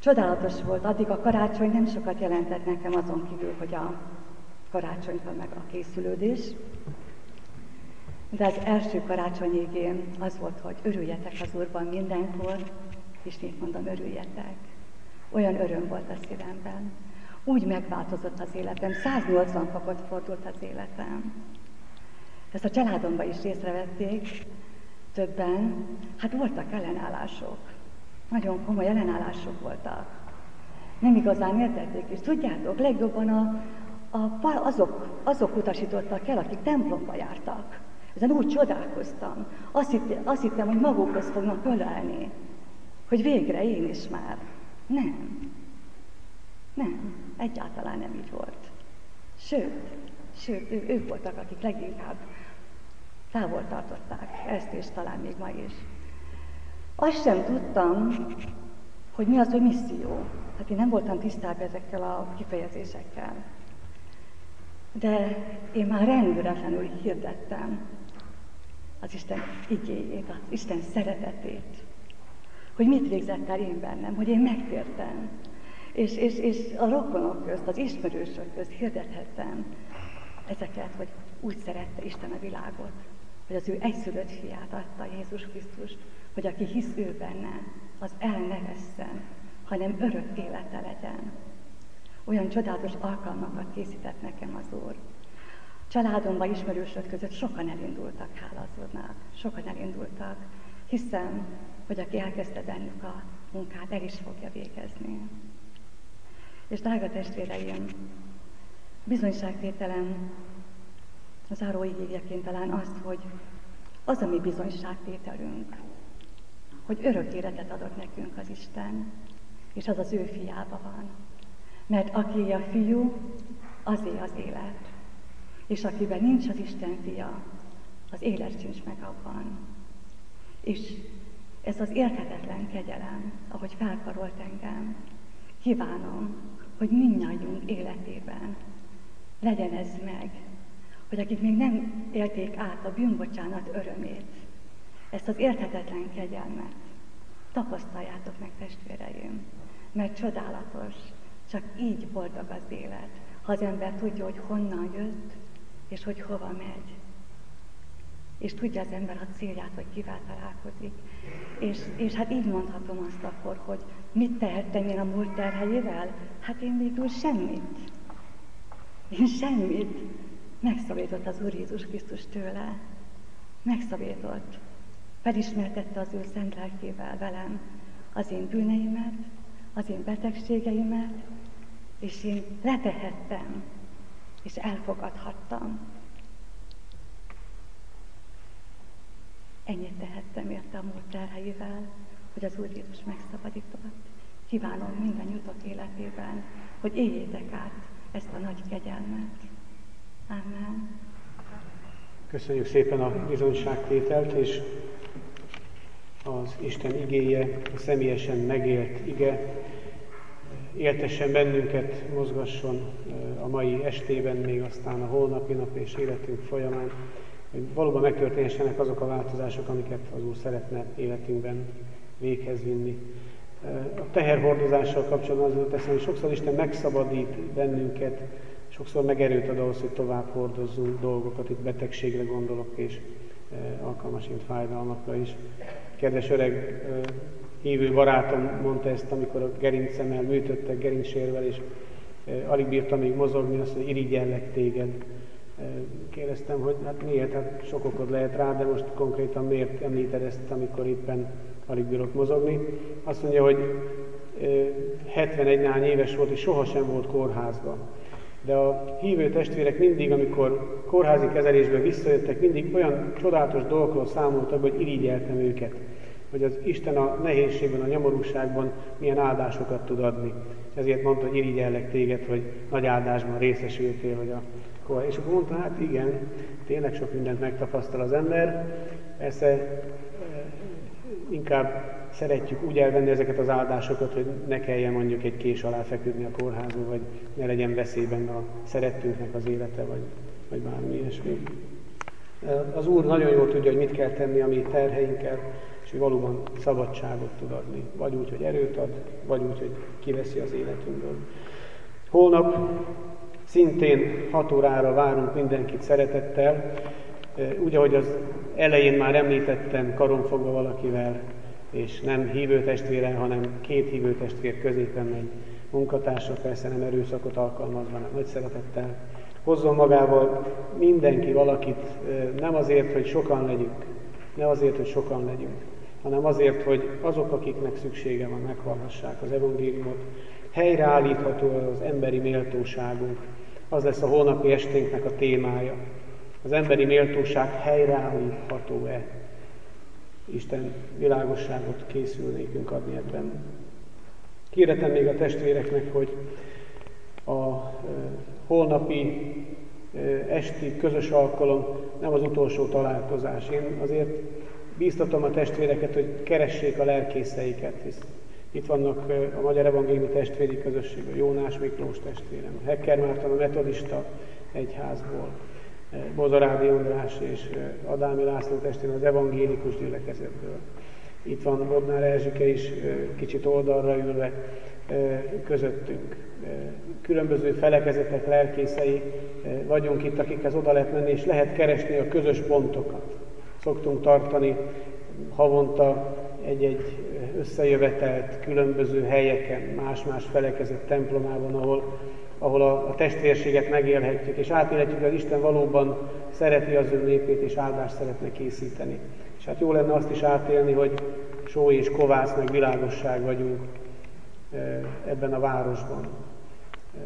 Csodálatos volt, addig a karácsony nem sokat jelentett nekem azon kívül, hogy a karácsonyban meg a készülődés. De az első karácsony égén az volt, hogy örüljetek az Úrban mindenkor, és mit mondom, örüljetek. Olyan öröm volt a szívemben. Úgy megváltozott az életem, 180 fokot fordult az életem. Ezt a családomban is észrevették, többen, hát voltak ellenállások. Nagyon komoly ellenállások voltak. Nem igazán értették, és tudjátok, legjobban a, a, azok, azok utasítottak el, akik templomba jártak. Ezen úgy csodálkoztam. Azt hittem, azt hittem, hogy magukhoz fognak ölelni. Hogy végre én is már. Nem. Nem, egyáltalán nem így volt. Sőt, sőt, ők voltak, akik leginkább távol tartották ezt, és talán még ma is. Azt sem tudtam, hogy mi az, hogy misszió. Hát én nem voltam tisztában ezekkel a kifejezésekkel. De én már rendületlenül hirdettem az Isten igéjét, az Isten szeretetét. Hogy mit végzett el én bennem, hogy én megtértem. És, és, és a rokonok közt, az ismerősök közt hirdethettem ezeket, hogy úgy szerette Isten a világot, hogy az ő egyszülött fiát adta Jézus Krisztust, hogy aki hisz ő benne, az el ne vesszen, hanem örök élete legyen. Olyan csodálatos alkalmakat készített nekem az Úr. Családomban ismerősök között sokan elindultak, hála az Úrnak. Sokan elindultak. Hiszem, hogy aki elkezdte bennük a munkát, el is fogja végezni. És drága testvéreim, bizonyságtételem az áró ígérjeként talán azt, hogy az a mi bizonyságtételünk, hogy örök életet adott nekünk az Isten, és az az ő fiába van. Mert aki a fiú, azé az élet. És akiben nincs az Isten fia, az élet sincs meg abban. És ez az érthetetlen kegyelem, ahogy felkarolt engem, kívánom, hogy mindnyájunk életében legyen ez meg, hogy akik még nem élték át a bűnbocsánat örömét, ezt az érthetetlen kegyelmet, tapasztaljátok meg testvéreim, mert csodálatos, csak így boldog az élet, ha az ember tudja, hogy honnan jött, és hogy hova megy. És tudja az ember a célját, hogy kivel találkozik. És, és hát így mondhatom azt akkor, hogy mit tehettem én a múlt terhelyével? Hát én végül semmit. Én semmit. Megszabított az Úr Jézus Krisztus tőle. Megszabított. Felismertette az ő szent lelkével velem az én bűneimet, az én betegségeimet, és én letehettem, és elfogadhattam. Ennyit tehettem érte a múlt terheivel, hogy az Úr Jézus megszabadított. Kívánom minden jutott életében, hogy éljétek át ezt a nagy kegyelmet. Amen. Köszönjük szépen a bizonyságtételt, és az Isten igéje, a személyesen megélt ige, éltessen bennünket, mozgasson a mai estében, még aztán a holnapi nap és életünk folyamán, hogy valóban megtörténhessenek azok a változások, amiket az Úr szeretne életünkben véghez vinni. A teherhordozással kapcsolatban az teszem, hogy sokszor Isten megszabadít bennünket, sokszor megerőt ad ahhoz, hogy tovább hordozzunk dolgokat, itt betegségre gondolok, és alkalmasint fájdalmakra is. Kedves öreg hívő barátom mondta ezt, amikor a gerincemmel műtöttek, gerincsérvel, és alig bírtam még mozogni, azt mondja, irigyellek téged. Kérdeztem, hogy hát miért, hát sok okod lehet rá, de most konkrétan miért említed ezt, amikor éppen alig bírok mozogni. Azt mondja, hogy 71 nány éves volt, és sohasem volt kórházban. De a hívő testvérek mindig, amikor kórházi kezelésből visszajöttek, mindig olyan csodálatos dolgokról számoltak, hogy irigyeltem őket. Hogy az Isten a nehézségben, a nyomorúságban milyen áldásokat tud adni. Ezért mondta, hogy irigyellek téged, hogy nagy áldásban részesültél, hogy a kórház. És akkor mondta, hát igen, tényleg sok mindent megtapasztal az ember. Persze inkább szeretjük úgy elvenni ezeket az áldásokat, hogy ne kelljen mondjuk egy kés alá feküdni a kórházba, vagy ne legyen veszélyben a szerettünknek az élete, vagy, vagy bármi ilyesmi. Az Úr nagyon jól tudja, hogy mit kell tenni a mi terheinkkel, és hogy valóban szabadságot tud adni. Vagy úgy, hogy erőt ad, vagy úgy, hogy kiveszi az életünkből. Holnap szintén 6 órára várunk mindenkit szeretettel, úgy, ahogy az elején már említettem, karomfogva valakivel, és nem hívő testvére, hanem két hívő testvér középen egy munkatársa, persze nem erőszakot alkalmazva, hanem nagy szeretettel. Hozzon magával mindenki valakit, nem azért, hogy sokan legyünk, ne azért, hogy sokan legyünk, hanem azért, hogy azok, akiknek szüksége van, meghallgassák az evangéliumot. Helyreállítható az emberi méltóságunk. Az lesz a holnapi esténknek a témája. Az emberi méltóság helyreállítható-e? Isten világosságot készül nékünk adni ebben. Kérdetem még a testvéreknek, hogy a holnapi esti közös alkalom nem az utolsó találkozás. Én azért bíztatom a testvéreket, hogy keressék a lelkészeiket, hisz itt vannak a Magyar Evangéliumi Testvéri Közösség, a Jónás Miklós testvérem, Hekker Márton a metodista egyházból, Bozorádi András és Adámi László testvére az evangélikus gyülekezetből. Itt van Bodnár Erzsike is kicsit oldalra ülve közöttünk. Különböző felekezetek lelkészei vagyunk itt, akikhez oda lehet menni, és lehet keresni a közös pontokat. Szoktunk tartani havonta egy-egy összejövetelt különböző helyeken, más-más felekezet templomában, ahol ahol a, a testvérséget megélhetjük, és átélhetjük, hogy az Isten valóban szereti az ő népét, és áldást szeretne készíteni. És hát jó lenne azt is átélni, hogy só és kovász, meg világosság vagyunk ebben a városban.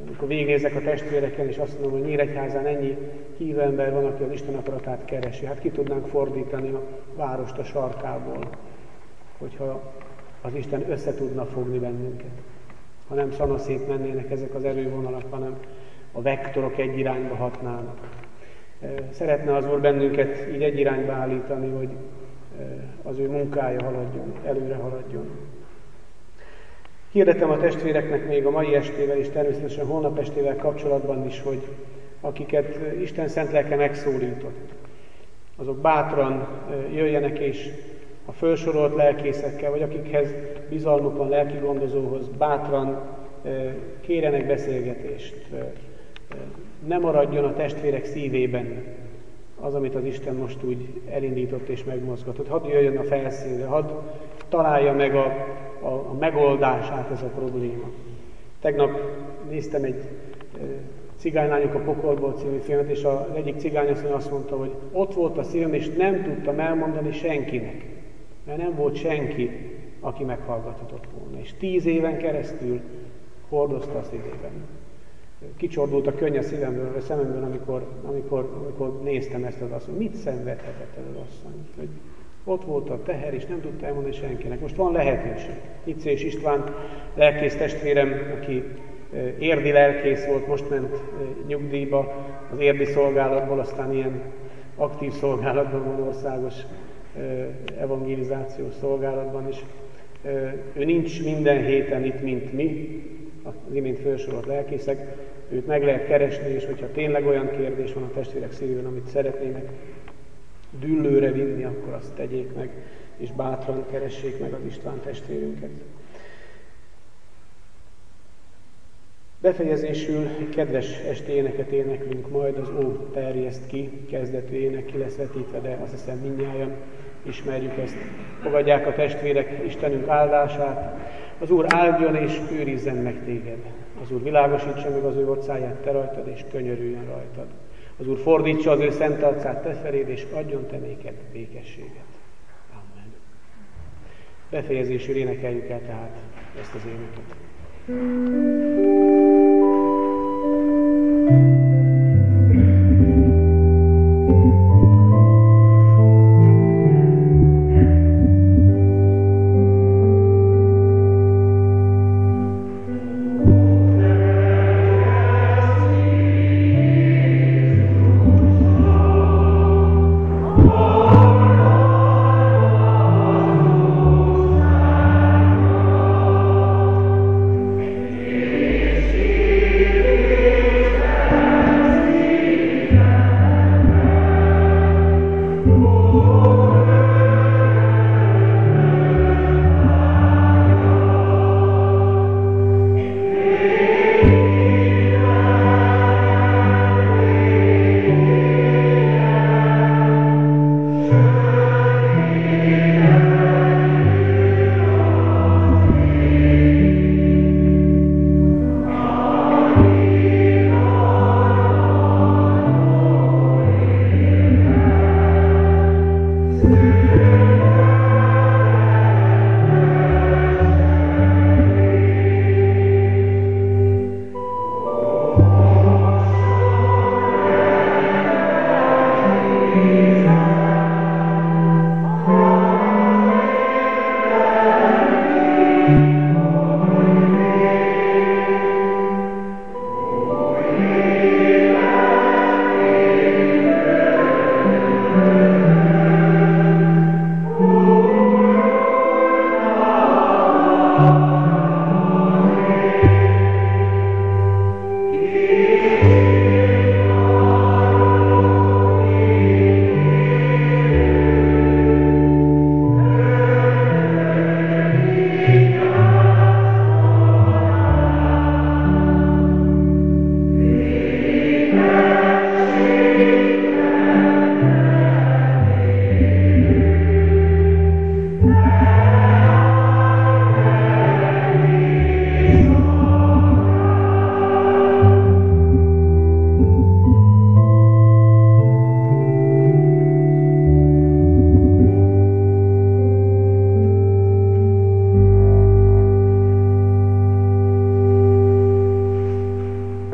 Amikor végignézek a testvéreken, és azt mondom, hogy Nyíregyházán ennyi hívő ember van, aki az Isten akaratát keresi. Hát ki tudnánk fordítani a várost a sarkából, hogyha az Isten össze tudna fogni bennünket ha nem szanaszét mennének ezek az erővonalak, hanem a vektorok egy irányba hatnának. Szeretne az Úr bennünket így egy irányba állítani, hogy az ő munkája haladjon, előre haladjon. Hirdetem a testvéreknek még a mai estével és természetesen holnap estével kapcsolatban is, hogy akiket Isten szent lelke megszólított, azok bátran jöjjenek és a felsorolt lelkészekkel, vagy akikhez bizalmuk van lelki gondozóhoz, bátran kérenek beszélgetést. Ne maradjon a testvérek szívében az, amit az Isten most úgy elindított és megmozgatott. Hadd jöjjön a felszínre, hadd találja meg a, a, a megoldását ez a probléma. Tegnap néztem egy Cigánylányok a pokolból című filmet, és az egyik cigányasszony azt mondta, hogy ott volt a szívem, és nem tudtam elmondani senkinek mert nem volt senki, aki meghallgathatott volna. És tíz éven keresztül hordozta a szívében. Kicsordult a könny a szívemből, a szememből, amikor, amikor, amikor néztem ezt az asszonyt. Mit szenvedhetett ez az asszony? Hogy ott volt a teher, és nem tudta elmondani senkinek. Most van lehetőség. és István lelkész testvérem, aki érdi lelkész volt, most ment nyugdíjba az érdi szolgálatból, aztán ilyen aktív szolgálatban van országos evangelizációs szolgálatban is. Ő nincs minden héten itt, mint mi, az imént felsorolt lelkészek, őt meg lehet keresni, és hogyha tényleg olyan kérdés van a testvérek szívében, amit szeretnének düllőre vinni, akkor azt tegyék meg, és bátran keressék meg az István testvérünket. Befejezésül kedves esténeket éneklünk majd, az Ó terjeszt ki, kezdetű ének ki lesz vetítve, de azt hiszem mindnyájan ismerjük ezt. Fogadják a testvérek Istenünk áldását, az Úr áldjon és őrizzen meg téged. Az Úr világosítsa meg az ő orcáját te rajtad, és könyörüljön rajtad. Az Úr fordítsa az ő szent arcát te feléd, és adjon te néked békességet. Amen. Befejezésül énekeljük el tehát ezt az éneket. thank you